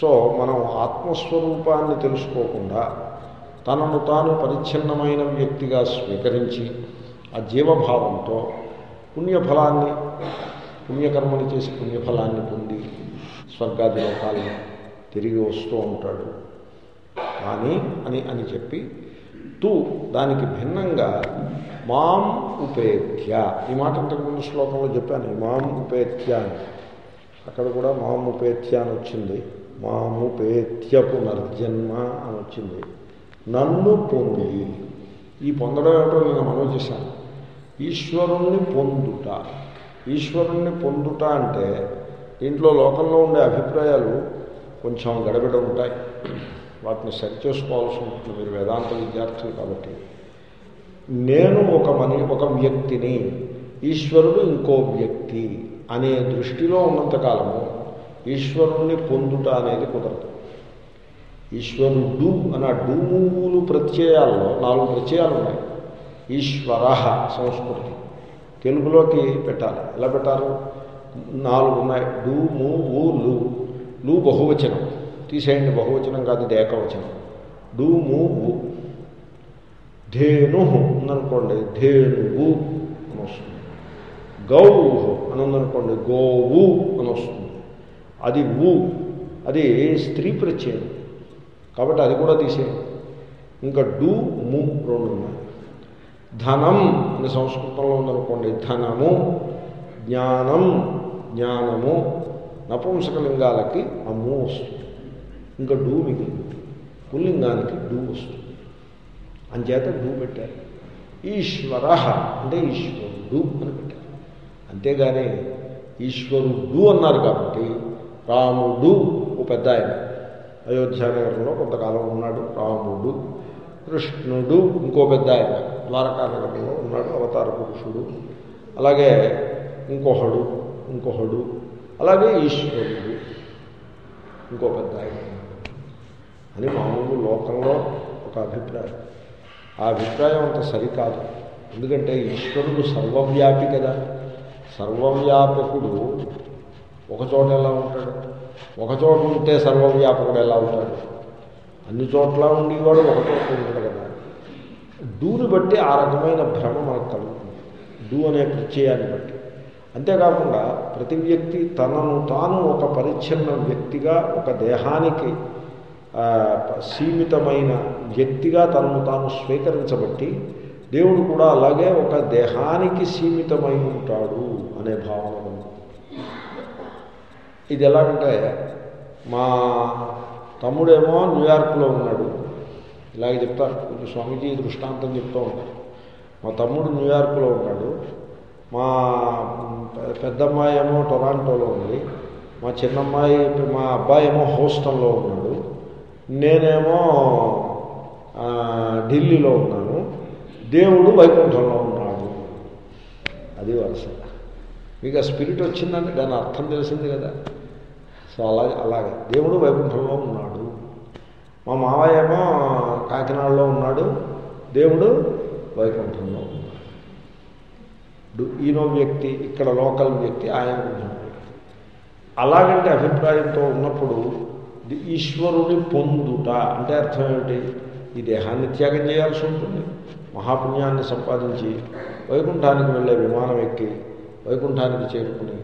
సో మనం ఆత్మస్వరూపాన్ని తెలుసుకోకుండా తనను తాను పరిచ్ఛిన్నమైన వ్యక్తిగా స్వీకరించి ఆ జీవభావంతో పుణ్యఫలాన్ని పుణ్యకర్మలు చేసి పుణ్యఫలాన్ని పొంది స్వర్గాది లోకాలను తిరిగి వస్తూ ఉంటాడు. కానీ అని అని చెప్పి తూ దానికి భిన్నంగా మాం ఉపేత్య. ఈ మాట ఇంతకుముందు శ్లోకంలో చెప్పాను. మాం ఉపేత్య అని. అక్కడ కూడా మాం ఉపేత్య అని వచ్చింది. మాముపేత్య పునర్జన్మ అని వచ్చింది. నన్ను పొంది. ఈ పొందడం ఏమిటో నేను మనం చేశాను. ఈశ్వరుణ్ణి పొందుట. ఈశ్వరుణ్ణి పొందుట అంటే దీంట్లో లోకంలో ఉండే అభిప్రాయాలు కొంచెం గడబిడ ఉంటాయి. వాటిని సరిచేసుకోవాల్సి ఉంటుంది మీరు వేదాంత విద్యార్థులు కాబట్టి. నేను ఒక మని ఒక వ్యక్తిని ఈశ్వరుడు ఇంకో వ్యక్తి అనే దృష్టిలో ఉన్నంతకాలము ఈశ్వరుణ్ణి పొందుట అనేది కుదరదు. ఈశ్వరుడు అన్న డూములు ప్రత్యయాల్లో నాలుగు ప్రత్యయాలు ఉన్నాయి. ఈశ్వర సంస్కృతి. తెలుగులోకి పెట్టాలి. ఎలా పెట్టారు నాలుగు ఉన్నాయి. డు ఊ లు లు బహువచనం. తీసేయండి బహువచనం కాదు ఇది ఏకవచనం. డూ ము ధేను ఉందనుకోండి ధేనువు అని వస్తుంది. గౌ అని ఉందనుకోండి గోవు అని వస్తుంది. అది ఊ అది స్త్రీ ప్రత్యయం. కాబట్టి అది కూడా తీసేయండి. ఇంకా డూ ము రెండు ఉన్నాయి. ధనం అని సంస్కృతంలో ఉందనుకోండి ధనము జ్ఞానం జ్ఞానము నపుంసకలింగాలకి అమ్ము వస్తుంది. ఇంకా డూ మిగిలింది పుల్లింగానికి డూ వస్తుంది. అంచేత డూ పెట్టారు. ఈశ్వర అంటే ఈశ్వరుడు అని పెట్టారు. అంతేగాని ఈశ్వరుడు అన్నారు కాబట్టి రాముడు ఓ పెద్ద ఆయన. అయోధ్యానగరంలో కొంతకాలం ఉన్నాడు రాముడు కృష్ణుడు ఇంకో పెద్ద ఆయన. ద్వారకా నగరంలో ఉన్నాడు అవతార పురుషుడు. అలాగే ఇంకొకడు ఇంకొకడు అలాగే ఈశ్వరుడు ఇంకో పెద్ద ఆయన. అని మామూలు లోకంలో ఒక అభిప్రాయం. ఆ అభిప్రాయం అంత సరికాదు. ఎందుకంటే ఈశ్వరుడు సర్వవ్యాపి కదా. సర్వవ్యాపకుడు ఒక చోట ఎలా ఉంటాడు? ఒకచోట ఉంటే సర్వవ్యాపకుడు ఎలా ఉంటాడు? అన్ని చోట్ల ఉండేవాడు ఒకచోట ఉంటాడు కదా. డూని బట్టి ఆ రకమైన భ్రమ మనకు కలుగుతుంది. డూ అనే ప్రత్యయాన్ని బట్టి. అంతేకాకుండా ప్రతి వ్యక్తి తనను తాను ఒక పరిచ్ఛిన్న వ్యక్తిగా ఒక దేహానికి సీమితమైన వ్యక్తిగా తనను తాను స్వీకరించబట్టి దేవుడు కూడా అలాగే ఒక దేహానికి సీమితమై ఉంటాడు అనే భావన ఇది ఎలాగంటే మా తమ్ముడేమో న్యూయార్క్లో ఉన్నాడు. ఇలాగే చెప్తారు కొంచెం స్వామీజీ దృష్టాంతం చెప్తూ ఉంటారు మా తమ్ముడు న్యూయార్క్లో ఉన్నాడు. మా పెద్దమ్మాయి ఏమో టొరాంటోలో ఉంది. మా చిన్నమ్మాయి మా అబ్బాయి ఏమో హోస్టల్లో ఉన్నాడు. నేనేమో ఢిల్లీలో ఉన్నాను. దేవుడు వైకుంఠంలో ఉన్నాడు. అది వరుస. మీకు ఆ స్పిరిట్ వచ్చిందంటే దాని అర్థం తెలిసింది కదా. సో అలాగే అలాగే. దేవుడు వైకుంఠంలో ఉన్నాడు. మా మావయ్య ఏమో కాకినాడలో ఉన్నాడు. దేవుడు వైకుంఠంలో ఉన్నాడు. ఈయనో వ్యక్తి ఇక్కడ లోకల్ వ్యక్తి ఆయన అలాగంటే అభిప్రాయంతో ఉన్నప్పుడు ఈశ్వరుని పొందుట అంటే అర్థం ఏమిటి? ఈ దేహాన్ని త్యాగం చేయాల్సి ఉంటుంది. మహాపుణ్యాన్ని సంపాదించి వైకుంఠానికి వెళ్ళే విమానం ఎక్కి వైకుంఠానికి చేరుకుని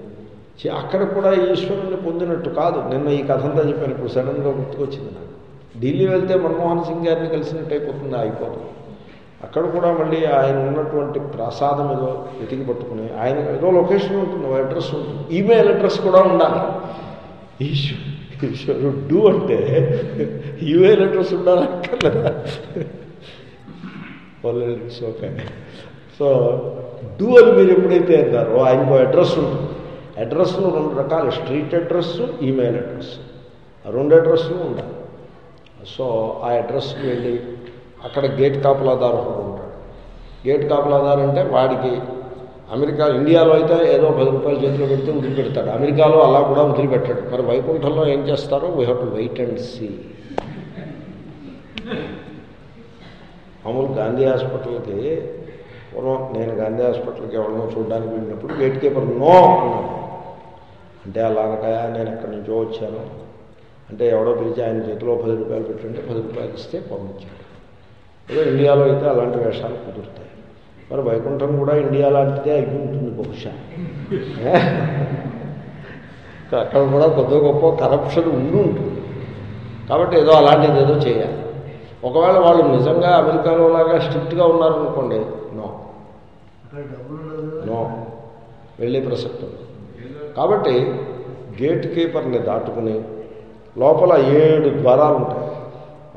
అక్కడ కూడా ఈశ్వరుని పొందినట్టు కాదు. నిన్న ఈ కథ అంతా చెప్పాను ఇప్పుడు సడన్గా గుర్తుకొచ్చింది నాకు. ఢిల్లీ వెళ్తే మన్మోహన్ సింగ్ గారిని కలిసినట్టు అయిపోతుంది అయిపోతుంది అక్కడ కూడా మళ్ళీ ఆయన ఉన్నటువంటి ప్రసాదం ఏదో వెతికి పట్టుకుని ఆయన ఏదో లొకేషన్ ఉంటుంది అడ్రస్ ఉంటుంది. ఈమెయిల్ అడ్రస్ కూడా ఉండాలి. ఈశ్వరు ఈశ్వరుడు అంటే ఈమెయిల్ అడ్రస్ ఉండాలక్కర్లేదా ఇట్స్ ఓకే సో డూ అని మీరు ఎప్పుడైతే అన్నారో ఆయనకు అడ్రస్ ఉంటుంది అడ్రస్లో రెండు రకాలు స్ట్రీట్ అడ్రస్ ఈమెయిల్ అడ్రస్ రెండు అడ్రస్లు ఉండాలి. సో ఆ అడ్రస్కి వెళ్ళి అక్కడ గేట్ కాపలాదారు ఉంటాడు. గేట్ కాపలాదారు అంటే వాడికి అమెరికా ఇండియాలో అయితే ఏదో పది రూపాయలు చేతిలో పెడితే వదిలిపెడతాడు అమెరికాలో అలా కూడా వదిలిపెట్టాడు మరి వైకుంఠంలో ఏం చేస్తారో we have to wait and see మామూలు గాంధీ హాస్పిటల్కి పూర్వం నేను గాంధీ హాస్పిటల్కి ఎవరినో చూడడానికి వెళ్ళినప్పుడు గేట్ కీపర్ నో అన్నాను అంటే అలాగకాయ నేను ఎక్కడి నుంచో వచ్చాను. అంటే ఎవడో పిలిచి ఆయన చేతిలో పది రూపాయలు పెట్టుంటే పది రూపాయలు ఇస్తే పంపించాడు. ఏదో ఇండియాలో అయితే అలాంటి వేషాలు కుదురుతాయి. మరి వైకుంఠం కూడా ఇండియా లాంటిదే అయి ఉంటుంది బహుశా. అక్కడ కూడా కొద్ది గొప్ప కరప్షన్ ఉండి ఉంటుంది. కాబట్టి ఏదో అలాంటిది ఏదో చేయాలి. ఒకవేళ వాళ్ళు నిజంగా అమెరికాలో లాగా స్ట్రిక్ట్గా ఉన్నారనుకోండి నో నో వెళ్ళే ప్రసక్తి. కాబట్టి గేట్ కీపర్ని దాటుకుని లోపల ఏడు ద్వారాలు ఉంటాయి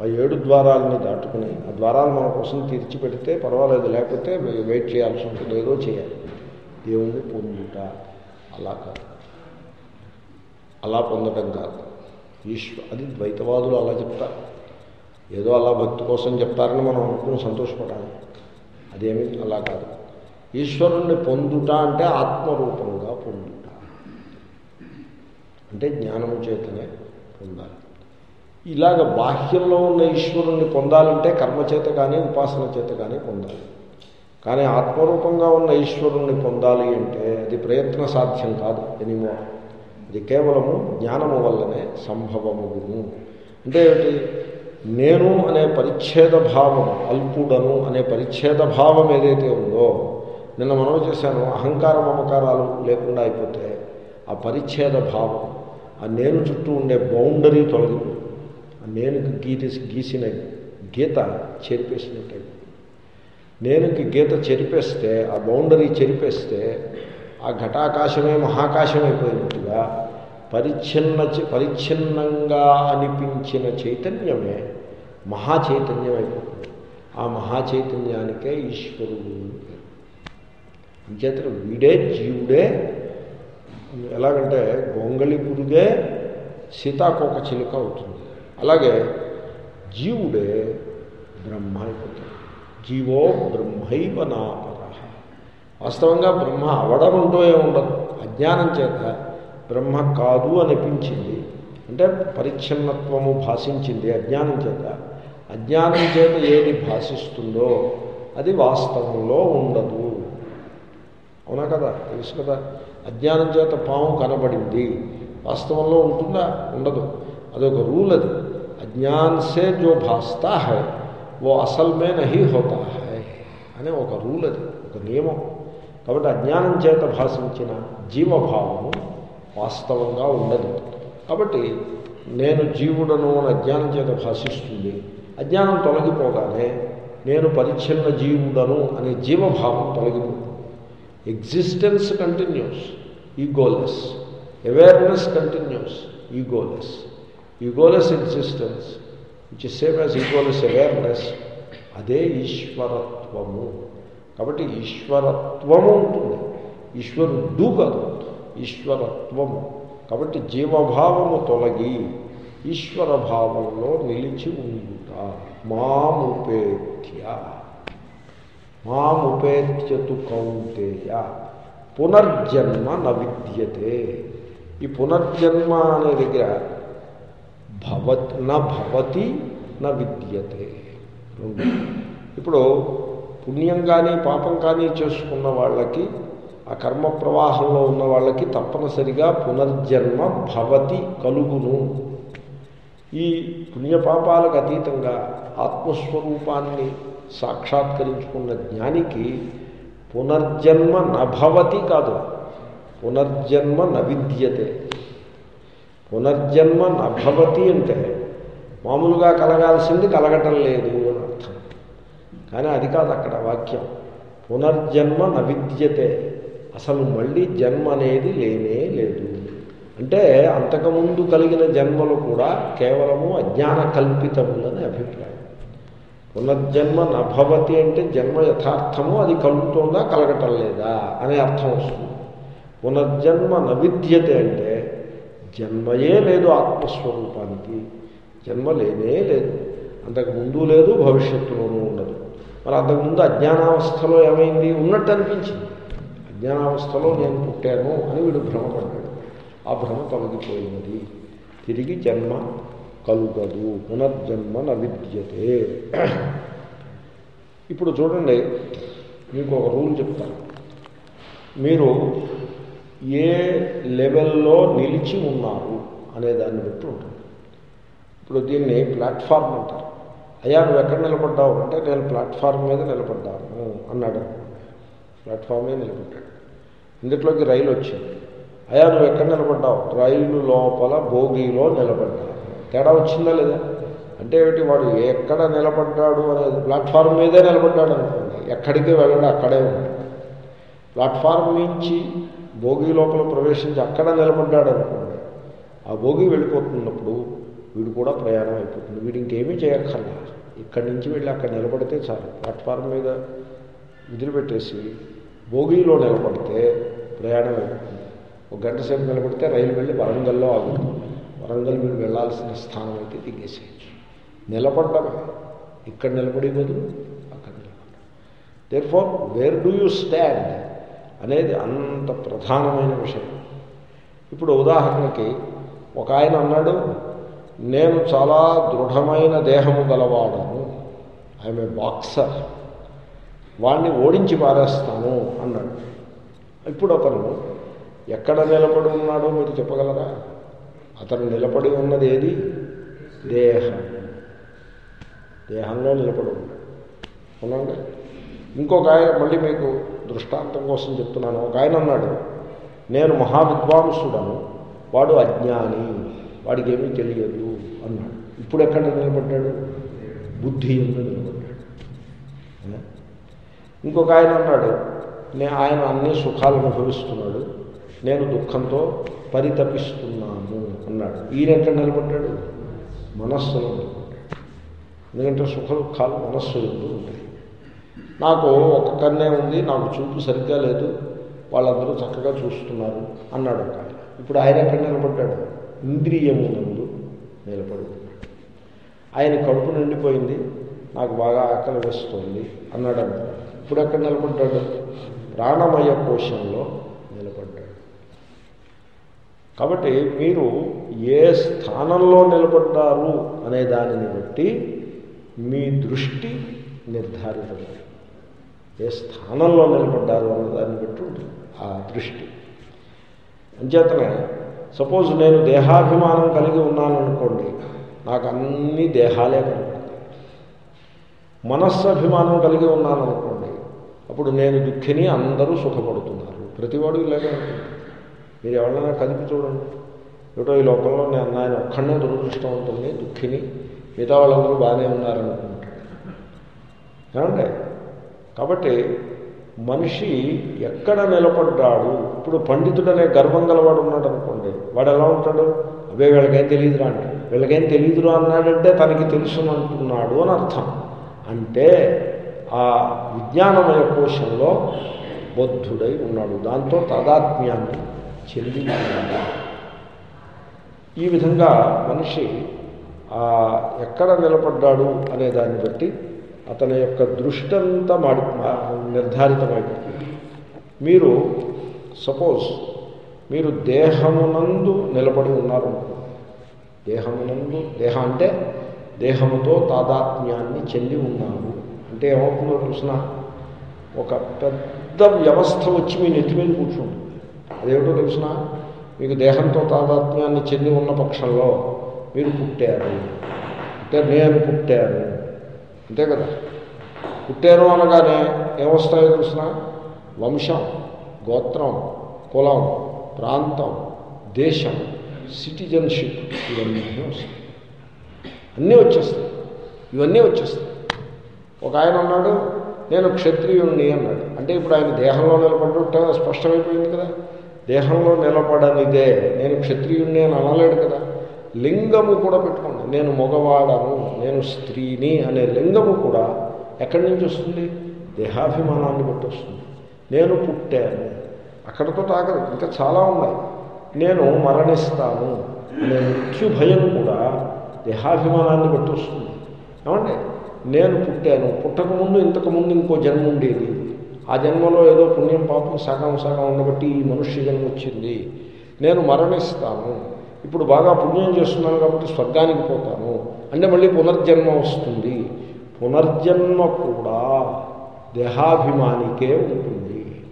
ఆ ఏడు ద్వారాలని దాటుకుని ఆ ద్వారాలు మన కోసం తీర్చిపెడితే పర్వాలేదు లేకపోతే వెయిట్ చేయాల్సి ఉంటుంది ఏదో చేయాలి. దేవుణ్ణి పొందుట అలా కాదు. అలా పొందటం కాదు. ఈశ్వ అది ద్వైతవాదులు అలా చెప్తారు. ఏదో అలా భక్తి కోసం చెప్తారని మనం అనుకుని సంతోషపడాలి. అదేమి అలా కాదు. ఈశ్వరుణ్ణి పొందుట అంటే ఆత్మరూపంగా పొందుట. అంటే జ్ఞానము చేతనే పొందాలి. ఇలాగ బాహ్యంలో ఉన్న ఈశ్వరుణ్ణి పొందాలంటే కర్మచేత కానీ ఉపాసన చేత కానీ పొందాలి. కానీ ఆత్మరూపంగా ఉన్న ఈశ్వరుణ్ణి పొందాలి అంటే అది ప్రయత్న సాధ్యం కాదు ఎనిమో అది కేవలము జ్ఞానము వల్లనే సంభవమును. అంటే ఏమిటి? నేను అనే పరిచ్ఛేద భావం అల్పుడను అనే పరిచ్ఛేద భావం ఏదైతే ఉందో నిన్న మనం చేశాను అహంకార మమకారాలు లేకుండా అయిపోతే ఆ పరిచ్ఛేద భావం ఆ నేను చుట్టూ ఉండే బౌండరీ తొలగిపోతుంది. నేను గీత గీసిన గీత చెరిపేసినట్టు. నేనుకి గీత చెరిపేస్తే ఆ బౌండరీ చెరిపేస్తే ఆ ఘటాకాశమే మహాకాశం అయిపోయినట్టుగా పరిచ్ఛిన్న పరిచ్ఛిన్నంగా అనిపించిన చైతన్యమే మహాచైతన్యం అయిపోతుంది ఆ మహా చైతన్యానికే ఈశ్వరుడు అని అంచేతను వీడే జీవుడే ఎలాగంటే గొంగళి పురుగే సీతాకోక చిలుక అవుతుంది. అలాగే జీవుడే బ్రహ్మ అయిపోతాడు జీవో బ్రహ్మైవ నాపర వాస్తవంగా బ్రహ్మ అవడం ఉంటూ ఉండదు. అజ్ఞానం చేత బ్రహ్మ కాదు అనిపించింది. అంటే పరిచ్ఛిన్నత్వము భాషించింది అజ్ఞానం చేత. అజ్ఞానం చేత ఏది భాషిస్తుందో అది వాస్తవంలో ఉండదు. అవునా కదా? తెలుసు కదా? అజ్ఞానం చేత పాము కనబడింది. వాస్తవంలో ఉంటుందా? ఉండదు. అదొక రూల్ అది. అజ్ఞాన్ సే జో భాస్తా హై ఓ అసల్ మే నహీ హోతా హై అనే ఒక రూల్ అది ఒక నియమం కాబట్టి అజ్ఞానం చేత భాషించిన జీవభావము వాస్తవంగా ఉండదు కాబట్టి నేను జీవుడను అని అజ్ఞానం చేత భాషిస్తుంది అజ్ఞానం తొలగిపోగానే నేను పరిచ్ఛిన్న జీవుడను అనే జీవభావం తొలగిపోతుంది existence continues egoless awareness continues egoless egoless existence which same as egoless awareness అదే ఈశ్వరత్వము. కాబట్టి ఈశ్వరత్వము ఉంటుంది. ఈశ్వరుడు కాదు ఈశ్వరత్వము. కాబట్టి జీవభావము తొలగి ఈశ్వర భావంలో నిలిచి ఉండుట. మాముపేత్య. మాముపేత్యతు కౌంతేయ. పునర్జన్మ న విద్యతే ఈ పునర్జన్మ అనే దగ్గర భవత్ న భవతి న విద్యతే. ఇప్పుడు పుణ్యం కానీ పాపం కానీ చేసుకున్న వాళ్ళకి ఆ కర్మ ప్రవాహంలో ఉన్న వాళ్ళకి తప్పనిసరిగా పునర్జన్మ భవతి కలుగును. ఈ పుణ్యపాపాలకు అతీతంగా ఆత్మస్వరూపాన్ని సాక్షాత్కరించుకున్న జ్ఞానికి పునర్జన్మ నభవతి కాదు పునర్జన్మ నవిద్యతే. పునర్జన్మ నభవతి అంటే మామూలుగా కలగాల్సింది కలగటం లేదు అని అర్థం. కానీ అది కాదు అక్కడ వాక్యం. పునర్జన్మ నవిద్యతే అసలు మళ్ళీ జన్మ అనేది లేనే లేదు. అంటే అంతకుముందు కలిగిన జన్మలు కూడా కేవలము అజ్ఞాన కల్పితములని అభిప్రాయం. పునర్జన్మ నభవతి అంటే జన్మ యథార్థము అది కలుగుతుందా కలగటం లేదా అనే అర్థం వస్తుంది. పునర్జన్మ నవిద్యతే అంటే జన్మయే లేదు ఆత్మస్వరూపానికి. జన్మ లేనే లేదు. అంతకు ముందు లేదు భవిష్యత్తులోనూ ఉండదు. మరి అంతకుముందు అజ్ఞానావస్థలో ఏమైంది? ఉన్నట్టు అనిపించింది. అజ్ఞానావస్థలో నేను పుట్టాను అని వీడు భ్రమపడ్డాడు. ఆ భ్రమ తొలగిపోయినది. తిరిగి జన్మ కలుగదు. పునర్జన్మ నవిద్యతే. ఇప్పుడు చూడండి మీకు ఒక రూల్ చెప్తాను. మీరు ఏ లెవెల్లో నిలిచి ఉన్నారు అనే దాన్ని బట్టి ఉంటుంది. ఇప్పుడు దీన్ని ప్లాట్ఫామ్ అంటారు. అయ్యా నువ్వు ఎక్కడ నిలబడ్డావు? అంటే నేను ప్లాట్ఫామ్ మీద నిలబడ్డాను అన్నాడు ప్లాట్ఫామ్ మీద నిలబడ్డాడు. ఇందులోకి రైలు వచ్చింది. అయ్యా నువ్వు ఎక్కడ నిలబడ్డావు? రైలు లోపల భోగిలో నిలబడ్డావు తేడా వచ్చిందా లేదా? అంటే ఏమిటి? వాడు ఎక్కడ నిలబడ్డాడు అనేది ప్లాట్ఫామ్ మీదే నిలబడ్డాడు అనుకోండి. ఎక్కడికి వెళ్ళడం అక్కడే ఉంటాడు. ప్లాట్ఫామ్ నుంచి భోగి లోపల ప్రవేశించి అక్కడ నిలబడ్డాడు అనుకోండి ఆ భోగి వెళ్ళిపోతున్నప్పుడు వీడు కూడా ప్రయాణం అయిపోతుంది. వీడు ఇంకేమీ చేయక్కర్లా. ఇక్కడి నుంచి వెళ్ళి అక్కడ నిలబడితే చాలు. ప్లాట్ఫామ్ మీద వదిలిపెట్టేసి భోగిలో నిలబడితే ప్రయాణం అయిపోతుంది. ఒక గంట సేపు నిలబడితే రైలు వెళ్ళి వరంగల్లో ఆగుతుంది. వరంగల్ మీరు వెళ్ళాల్సిన స్థానం అయితే దిగేసేయచ్చు. నిలబడ్డమే. ఇక్కడ నిలబడి బదులు అక్కడ నిలబడ్డ. Therefore where do you stand అనేది అంత ప్రధానమైన విషయం. ఇప్పుడు ఉదాహరణకి ఒక ఆయన అన్నాడు నేను చాలా దృఢమైన దేహము గలవాడను. I'm a boxer. వాడిని ఓడించి పారేస్తాను అన్నాడు. ఇప్పుడు అతను ఎక్కడ నిలబడి ఉన్నాడో మీరు చెప్పగలరా? అతను నిలబడి ఉన్నది ఏది? దేహం. దేహంలో నిలబడి ఉన్నాడు. అవునండి ఇంకొక ఆయన మళ్ళీ మీకు దృష్టాంతం కోసం చెప్తున్నాను. ఒక ఆయన అన్నాడు నేను మహావిద్వాంసుడను వాడు అజ్ఞాని వాడికి ఏమీ తెలియదు అన్నాడు. ఇప్పుడు ఎక్కడ నిలబడ్డాడు? బుద్ధి ఎందు నిలబడ్డాడు. ఇంకొక ఆయన అన్నాడు నేను ఆయన అన్ని సుఖాలు అనుభవిస్తున్నాడు నేను దుఃఖంతో పరితపిస్తున్నాను అన్నాడు. ఈయన ఎక్కడ నిలబడ్డాడు? మనస్సులో నిలబడ్డాడు. ఎందుకంటే సుఖ దుఃఖాలు మనస్సు ఎందు ఉంటాయి. నాకు ఒక కన్నే ఉంది నాకు చూపు సరిగ్గా లేదు వాళ్ళందరూ చక్కగా చూస్తున్నారు అన్నాడు ఒక ఆయన. ఇప్పుడు ఆయన ఎక్కడ నిలబడ్డాడు? ఇంద్రియమునందు నిలబడి ఆయన కడుపు నిండిపోయింది నాకు బాగా ఆకలి వేస్తుంది అన్నాడు ఇప్పుడు ఎక్కడ నిలబడ్డాడు? ప్రాణమయ కోశంలో నిలబడ్డాడు. కాబట్టి మీరు ఏ స్థానంలో నిలబడ్డారు అనే దానిని బట్టి మీ దృష్టి నిర్ధారితమైంది. ఏ స్థానంలో నిలబడ్డారు అన్న దాన్ని బట్టి ఉంటుంది ఆ దృష్టి. అంచేతనే సపోజ్ నేను దేహాభిమానం కలిగి ఉన్నాను అనుకోండి నాకు అన్ని దేహాలే కనపడతాయి. మనస్సు అభిమానం కలిగి ఉన్నాను అనుకోండి అప్పుడు నేను దుఃఖిని అందరూ సుఖపడుతున్నారు. ప్రతివాడు ఇలాగే ఉంటుంది. మీరు ఎవరైనా కలిపి చూడండి. ఏటో ఈ లోకంలో నేను ఆయన ఒక్కడనే దురదృష్టవంతుని దుఃఖిని మిగతా వాళ్ళందరూ బాగానే ఉన్నారనుకుంటాను ఏమంటే కాబట్టి మనిషి ఎక్కడ నిలబడ్డాడు? ఇప్పుడు పండితుడనే గర్వం గలవాడు ఉన్నాడు అనుకోండి. వాడు ఎలా ఉంటాడు? అవే వీళ్ళకేం తెలియదురా అంటే వీళ్ళకేం తెలియదురా అన్నాడంటే తనకి తెలుసునంటున్నాడు అని అర్థం. అంటే ఆ విజ్ఞానమయ కోశంలో బద్ధుడై ఉన్నాడు. దాంతో తాదాత్మ్యాన్ని చెంది ఈ విధంగా మనిషి ఎక్కడ నిలబడ్డాడు అనే దాన్ని బట్టి అతని యొక్క దృష్టి అంతా మాడి నిర్ధారితమైపోతుంది. మీరు సపోజ్ మీరు దేహమునందు నిలబడి ఉన్నారు దేహమునందు దేహ అంటే దేహముతో తాదాత్మ్యాన్ని చెంది ఉన్నారు. అంటే ఏమవుతుందో చూసిన ఒక పెద్ద వ్యవస్థ వచ్చి మీ నెత్తి మీద కూర్చుంటుంది. అదేమిటో తెలిసిన? మీకు దేహంతో తాదాత్మ్యాన్ని చెంది ఉన్న పక్షంలో మీరు పుట్టారు. అంటే నేను పుట్టాను. అంతే కదా? పుట్టారు అనగానే ఏమొస్తాయో తెలిసిన వంశం గోత్రం కులం ప్రాంతం దేశం సిటిజన్షిప్ ఇవన్నీ వస్తాయి. అన్నీ వచ్చేస్తాయి. ఇవన్నీ వచ్చేస్తాయి. ఒక ఆయన అన్నాడు నేను క్షత్రియుణ్ణి అన్నాడు. అంటే ఇప్పుడు ఆయన దేహంలో నిలబడ్డట్టు స్పష్టమైపోయింది కదా? దేహంలో నిలబడనిదే నేను క్షత్రియుణ్ణి అని అనలేడు కదా? లింగము కూడా పెట్టుకోండి. నేను మగవాడను నేను స్త్రీని అనే లింగము కూడా ఎక్కడి నుంచి వస్తుంది? దేహాభిమానాన్ని బట్టి వస్తుంది. నేను పుట్టాను. అక్కడతో తాగదు ఇంకా చాలా ఉన్నాయి. నేను మరణిస్తాను అనే మృత్యు భయం కూడా దేహాభిమానాన్ని బట్టి వస్తుంది. ఏమండి? నేను పుట్టాను. పుట్టకముందు ఇంతకుముందు ఇంకో జన్మ ఉండేది. ఆ జన్మలో ఏదో పుణ్యం పాపం సగం సగం ఉండబట్టి ఈ మనుష్య జన్మ వచ్చింది. నేను మరణిస్తాను. ఇప్పుడు బాగా పుణ్యం చేస్తున్నాను కాబట్టి స్వర్గానికి పోతాను. అంటే మళ్ళీ పునర్జన్మ వస్తుంది. పునర్జన్మ కూడా దేహాభిమానికే ఉంటుంది.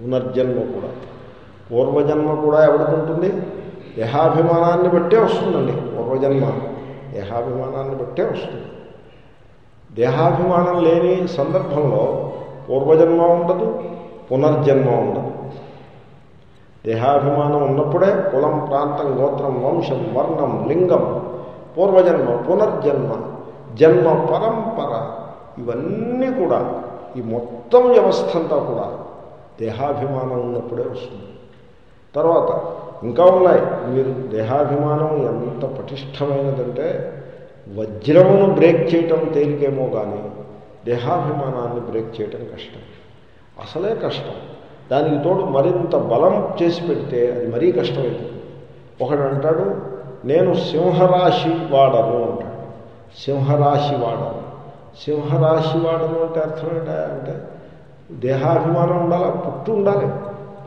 పునర్జన్మ కూడా. పూర్వజన్మ కూడా ఎవరికి ఉంటుంది? దేహాభిమానాన్ని బట్టే వస్తుందండి. పూర్వజన్మ దేహాభిమానాన్ని బట్టే వస్తుంది. దేహాభిమానం లేని సందర్భంలో పూర్వజన్మ ఉండదు పునర్జన్మ ఉండదు. దేహాభిమానం ఉన్నప్పుడే కులం ప్రాంతం గోత్రం వంశం వర్ణం లింగం పూర్వజన్మ పునర్జన్మ జన్మ పరంపర ఇవన్నీ కూడా ఈ మొత్తం వ్యవస్థ అంతా కూడా దేహాభిమానం ఉన్నప్పుడే వస్తుంది. తర్వాత ఇంకా ఉన్నాయి. మీరు దేహాభిమానం ఎంత పటిష్టమైనదంటే వజ్రమును బ్రేక్ చేయటం తేలికేమో కానీ దేహాభిమానాన్ని బ్రేక్ చేయటం కష్టం. అసలే కష్టం. దానికి తోడు మరింత బలం చేసి పెడితే అది మరీ కష్టమైపోతుంది. ఒకడు అంటాడు నేను సింహరాశి వాడను అంటాడు. సింహరాశి వాడను సింహరాశి వాడను అంటే అర్థం ఏంటా? అంటే దేహాభిమానం ఉండాలి? పుట్టు ఉండాలి.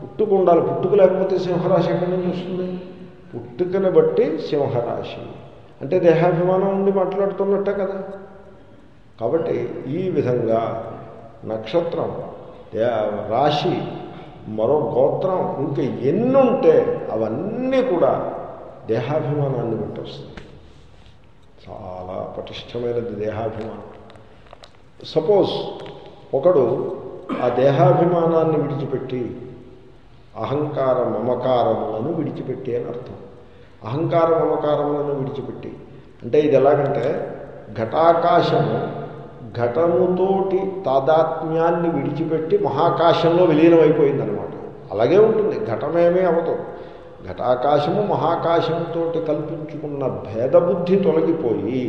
పుట్టుకు ఉండాలి. పుట్టుకు లేకపోతే సింహరాశి ఎక్కడి నుంచి వస్తుంది? పుట్టుకని బట్టి సింహరాశి. అంటే దేహాభిమానం ఉండి మాట్లాడుతున్నట్టే కదా. కాబట్టి ఈ విధంగా నక్షత్రం దే- రాశి మరో గోత్రం ఇంకా ఉంటే అవన్నీ కూడా దేహాభిమానాన్ని బట్టి వస్తుంది చాలా పటిష్టమైనది దేహాభిమానం. సపోజ్ ఒకడు ఆ దేహాభిమానాన్ని విడిచిపెట్టి అహంకార మమకారములను విడిచిపెట్టి అని అర్థం. అహంకార మమకారములను విడిచిపెట్టి. అంటే ఇది ఎలాగంటే ఘటాకాశము ఘటముతోటి తాదాత్మ్యాన్ని విడిచిపెట్టి మహాకాశంలో విలీనమైపోయిందనమాట అలాగే ఉంటుంది ఘటమేమీ అవ్వదు ఘటాకాశము మహాకాశంతో కల్పించుకున్న భేదబుద్ధి తొలగిపోయి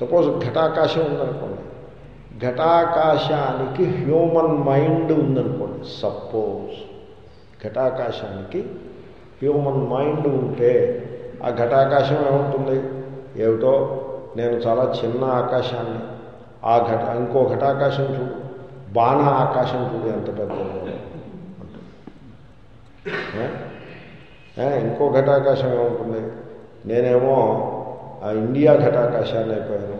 సపోజ్ ఘటాకాశం ఉందనుకోండి ఘటాకాశానికి హ్యూమన్ మైండ్ ఉందనుకోండి సపోజ్ ఘటాకాశానికి హ్యూమన్ మైండ్ ఉంటే ఆ ఘటాకాశం ఏముంటుంది? ఏమిటో? నేను చాలా చిన్న ఆకాశాన్ని ఆ ఘట ఇంకో ఘటాకాశం చూడు బాణ ఆకాశం చూడు ఎంత పెద్దదో అంటుంది. ఏ? ఏ, ఇంకో ఘటాకాశం ఏముంటుంది నేనేమో ఆ ఇండియా ఘటాకాశాన్ని అయిపోయాను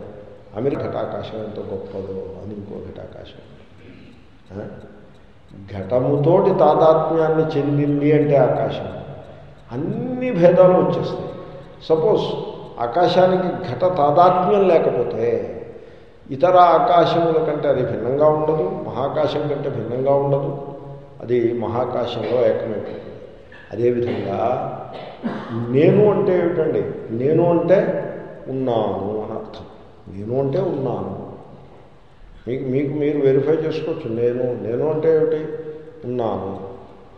అమెరికా ఘటాకాశం ఎంత గొప్పదో అని ఇంకో ఘటాకాశం ఏ? ఘటముతోటి తాదాత్మ్యాన్ని చెందింది అంటే ఆకాశం అన్ని భేదాలు వచ్చేస్తాయి సపోజ్ ఆకాశానికి ఘట తాదాత్మ్యం లేకపోతే ఇతర ఆకాశముల కంటే అది భిన్నంగా ఉండదు మహాకాశం కంటే భిన్నంగా ఉండదు. అది మహాకాశంలో ఏకమైపోతుంది. అదేవిధంగా నేను అంటే ఏమిటండి? నేను అంటే ఉన్నాను అని అర్థం. నేను అంటే ఉన్నాను. మీకు మీకు మీరు వెరిఫై చేసుకోవచ్చు. నేను నేను అంటే ఏమిటి? ఉన్నాను.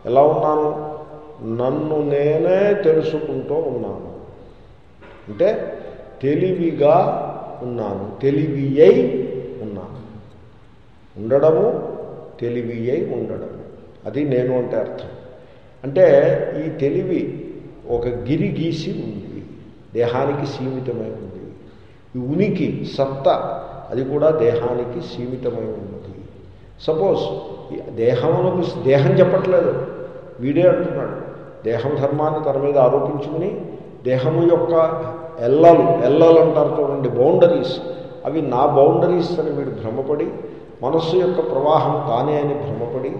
ఎలా ఉన్నాను? నన్ను నేనే తెలుసుకుంటూ ఉన్నాను. అంటే తెలివిగా ఉన్నాను. తెలివి అయి ఉన్నాను. ఉండడము తెలివి అయి ఉండడము. అది నేను అంటే అర్థం. అంటే ఈ తెలివి ఒక గిరి గీసి ఉంది. దేహానికి సీమితమై ఉంది. ఈ ఉనికి సత్త అది కూడా దేహానికి సీమితమై ఉన్నది సపోజ్ ఈ దేహం చెప్పట్లేదు. వీడే అంటున్నాడు. దేహం ధర్మాన్ని తన మీద ఆరోపించుకుని దేహము యొక్క ఎల్లలు ఎల్లలు అంటారు చూడండి బౌండరీస్ అవి నా బౌండరీస్ అని వీడు భ్రమపడి మనస్సు యొక్క ప్రవాహం తానే అని భ్రమపడి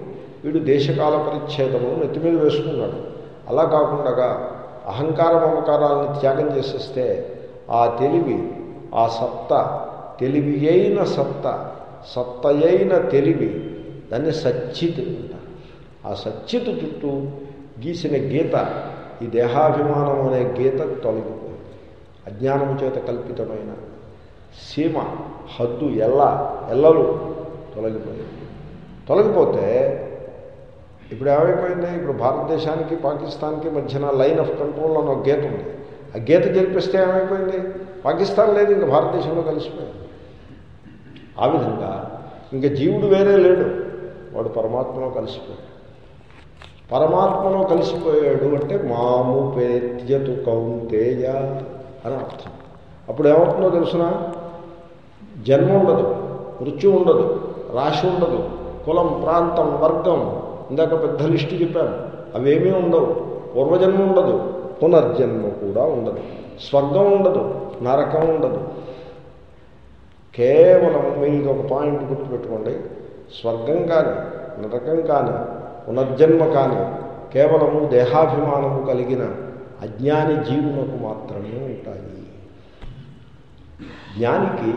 వీడు దేశకాల పరిచ్ఛేదమును నెత్తి మీద వేసుకున్నాడు. అలా కాకుండా అహంకార మమకారాలను త్యాగం చేసేస్తే ఆ తెలివి ఆ సత్త తెలివి అయిన సత్త సత్తయైన తెలివి దాన్ని సచ్చిత్ అంటారు. ఆ సచ్చిత్ చుట్టూ గీసిన గీత ఈ దేహాభిమానం అనే గీత తొలగిపోయింది అజ్ఞానము చేత కల్పితమైన సీమ హద్దు ఎల్ల ఎల్లలు తొలగిపోయింది తొలగిపోతే ఇప్పుడు ఏమైపోయింది? ఇప్పుడు భారతదేశానికి పాకిస్తాన్కి మధ్యన లైన్ ఆఫ్ కంట్రోల్ అని ఒక గీత ఉంది. ఆ గీత జరిపిస్తే ఏమైపోయింది? పాకిస్తాన్ లేదు ఇంకా భారతదేశంలో కలిసిపోయింది. ఆ విధంగా ఇంకా జీవుడు వేరే లేడు. వాడు పరమాత్మలో కలిసిపోయాడు. పరమాత్మలో కలిసిపోయాడు అంటే మాము పేత్యతు కౌంతేయ. అని అర్థం. అప్పుడు ఏమవుతుందో తెలుసిన? జన్మ ఉండదు మృత్యు ఉండదు రాశి ఉండదు కులం ప్రాంతం వర్గం ఇందాక పెద్ద లిస్టు చెప్పాను. అవేమీ ఉండవు. పూర్వజన్మ ఉండదు పునర్జన్మ కూడా ఉండదు. స్వర్గం ఉండదు నరకం ఉండదు. కేవలం మీరు ఒక పాయింట్ గుర్తుపెట్టుకోండి. స్వర్గం కానీ నరకం కానీ పునర్జన్మ కానీ కేవలము దేహాభిమానము కలిగిన అజ్ఞాని జీవులకు మాత్రమే ఉంటాయి. జ్ఞానికి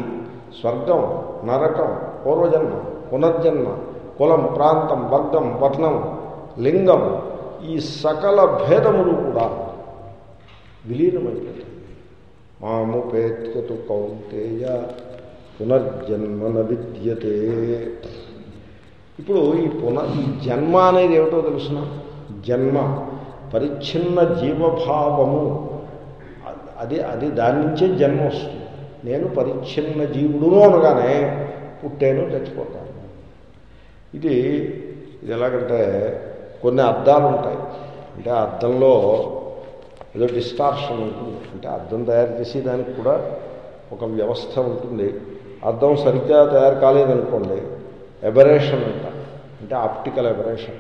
స్వర్గం నరకం పూర్వజన్మ పునర్జన్మ కులం ప్రాంతం వర్గం వర్ణం లింగం ఈ సకల భేదములు కూడా విలీనమైపోతాయి మాముపేత్యతు కౌంతేయ పునర్జన్మన విద్యతే. ఇప్పుడు ఈ పున జన్మ అనేది ఏమిటో తెలుసిన? జన్మ. పరిచ్ఛిన్న జీవభావము. అది అది దాని నుంచే జన్మ వస్తుంది. నేను పరిచ్ఛిన్న జీవుడును అనగానే పుట్టాను చచ్చిపోతాను. ఇది ఇది ఎలాగంటే కొన్ని అర్థాలు ఉంటాయి. అంటే ఆ అద్దంలో ఏదో డిస్టార్షన్ ఉంటుంది. అంటే అర్థం తయారు చేసి దానికి కూడా ఒక వ్యవస్థ ఉంటుంది. అర్థం సరిగ్గా తయారు కాలేదనుకోండి ఎబరేషన్ అంట అంటే ఆప్టికల్ ఎబరేషన్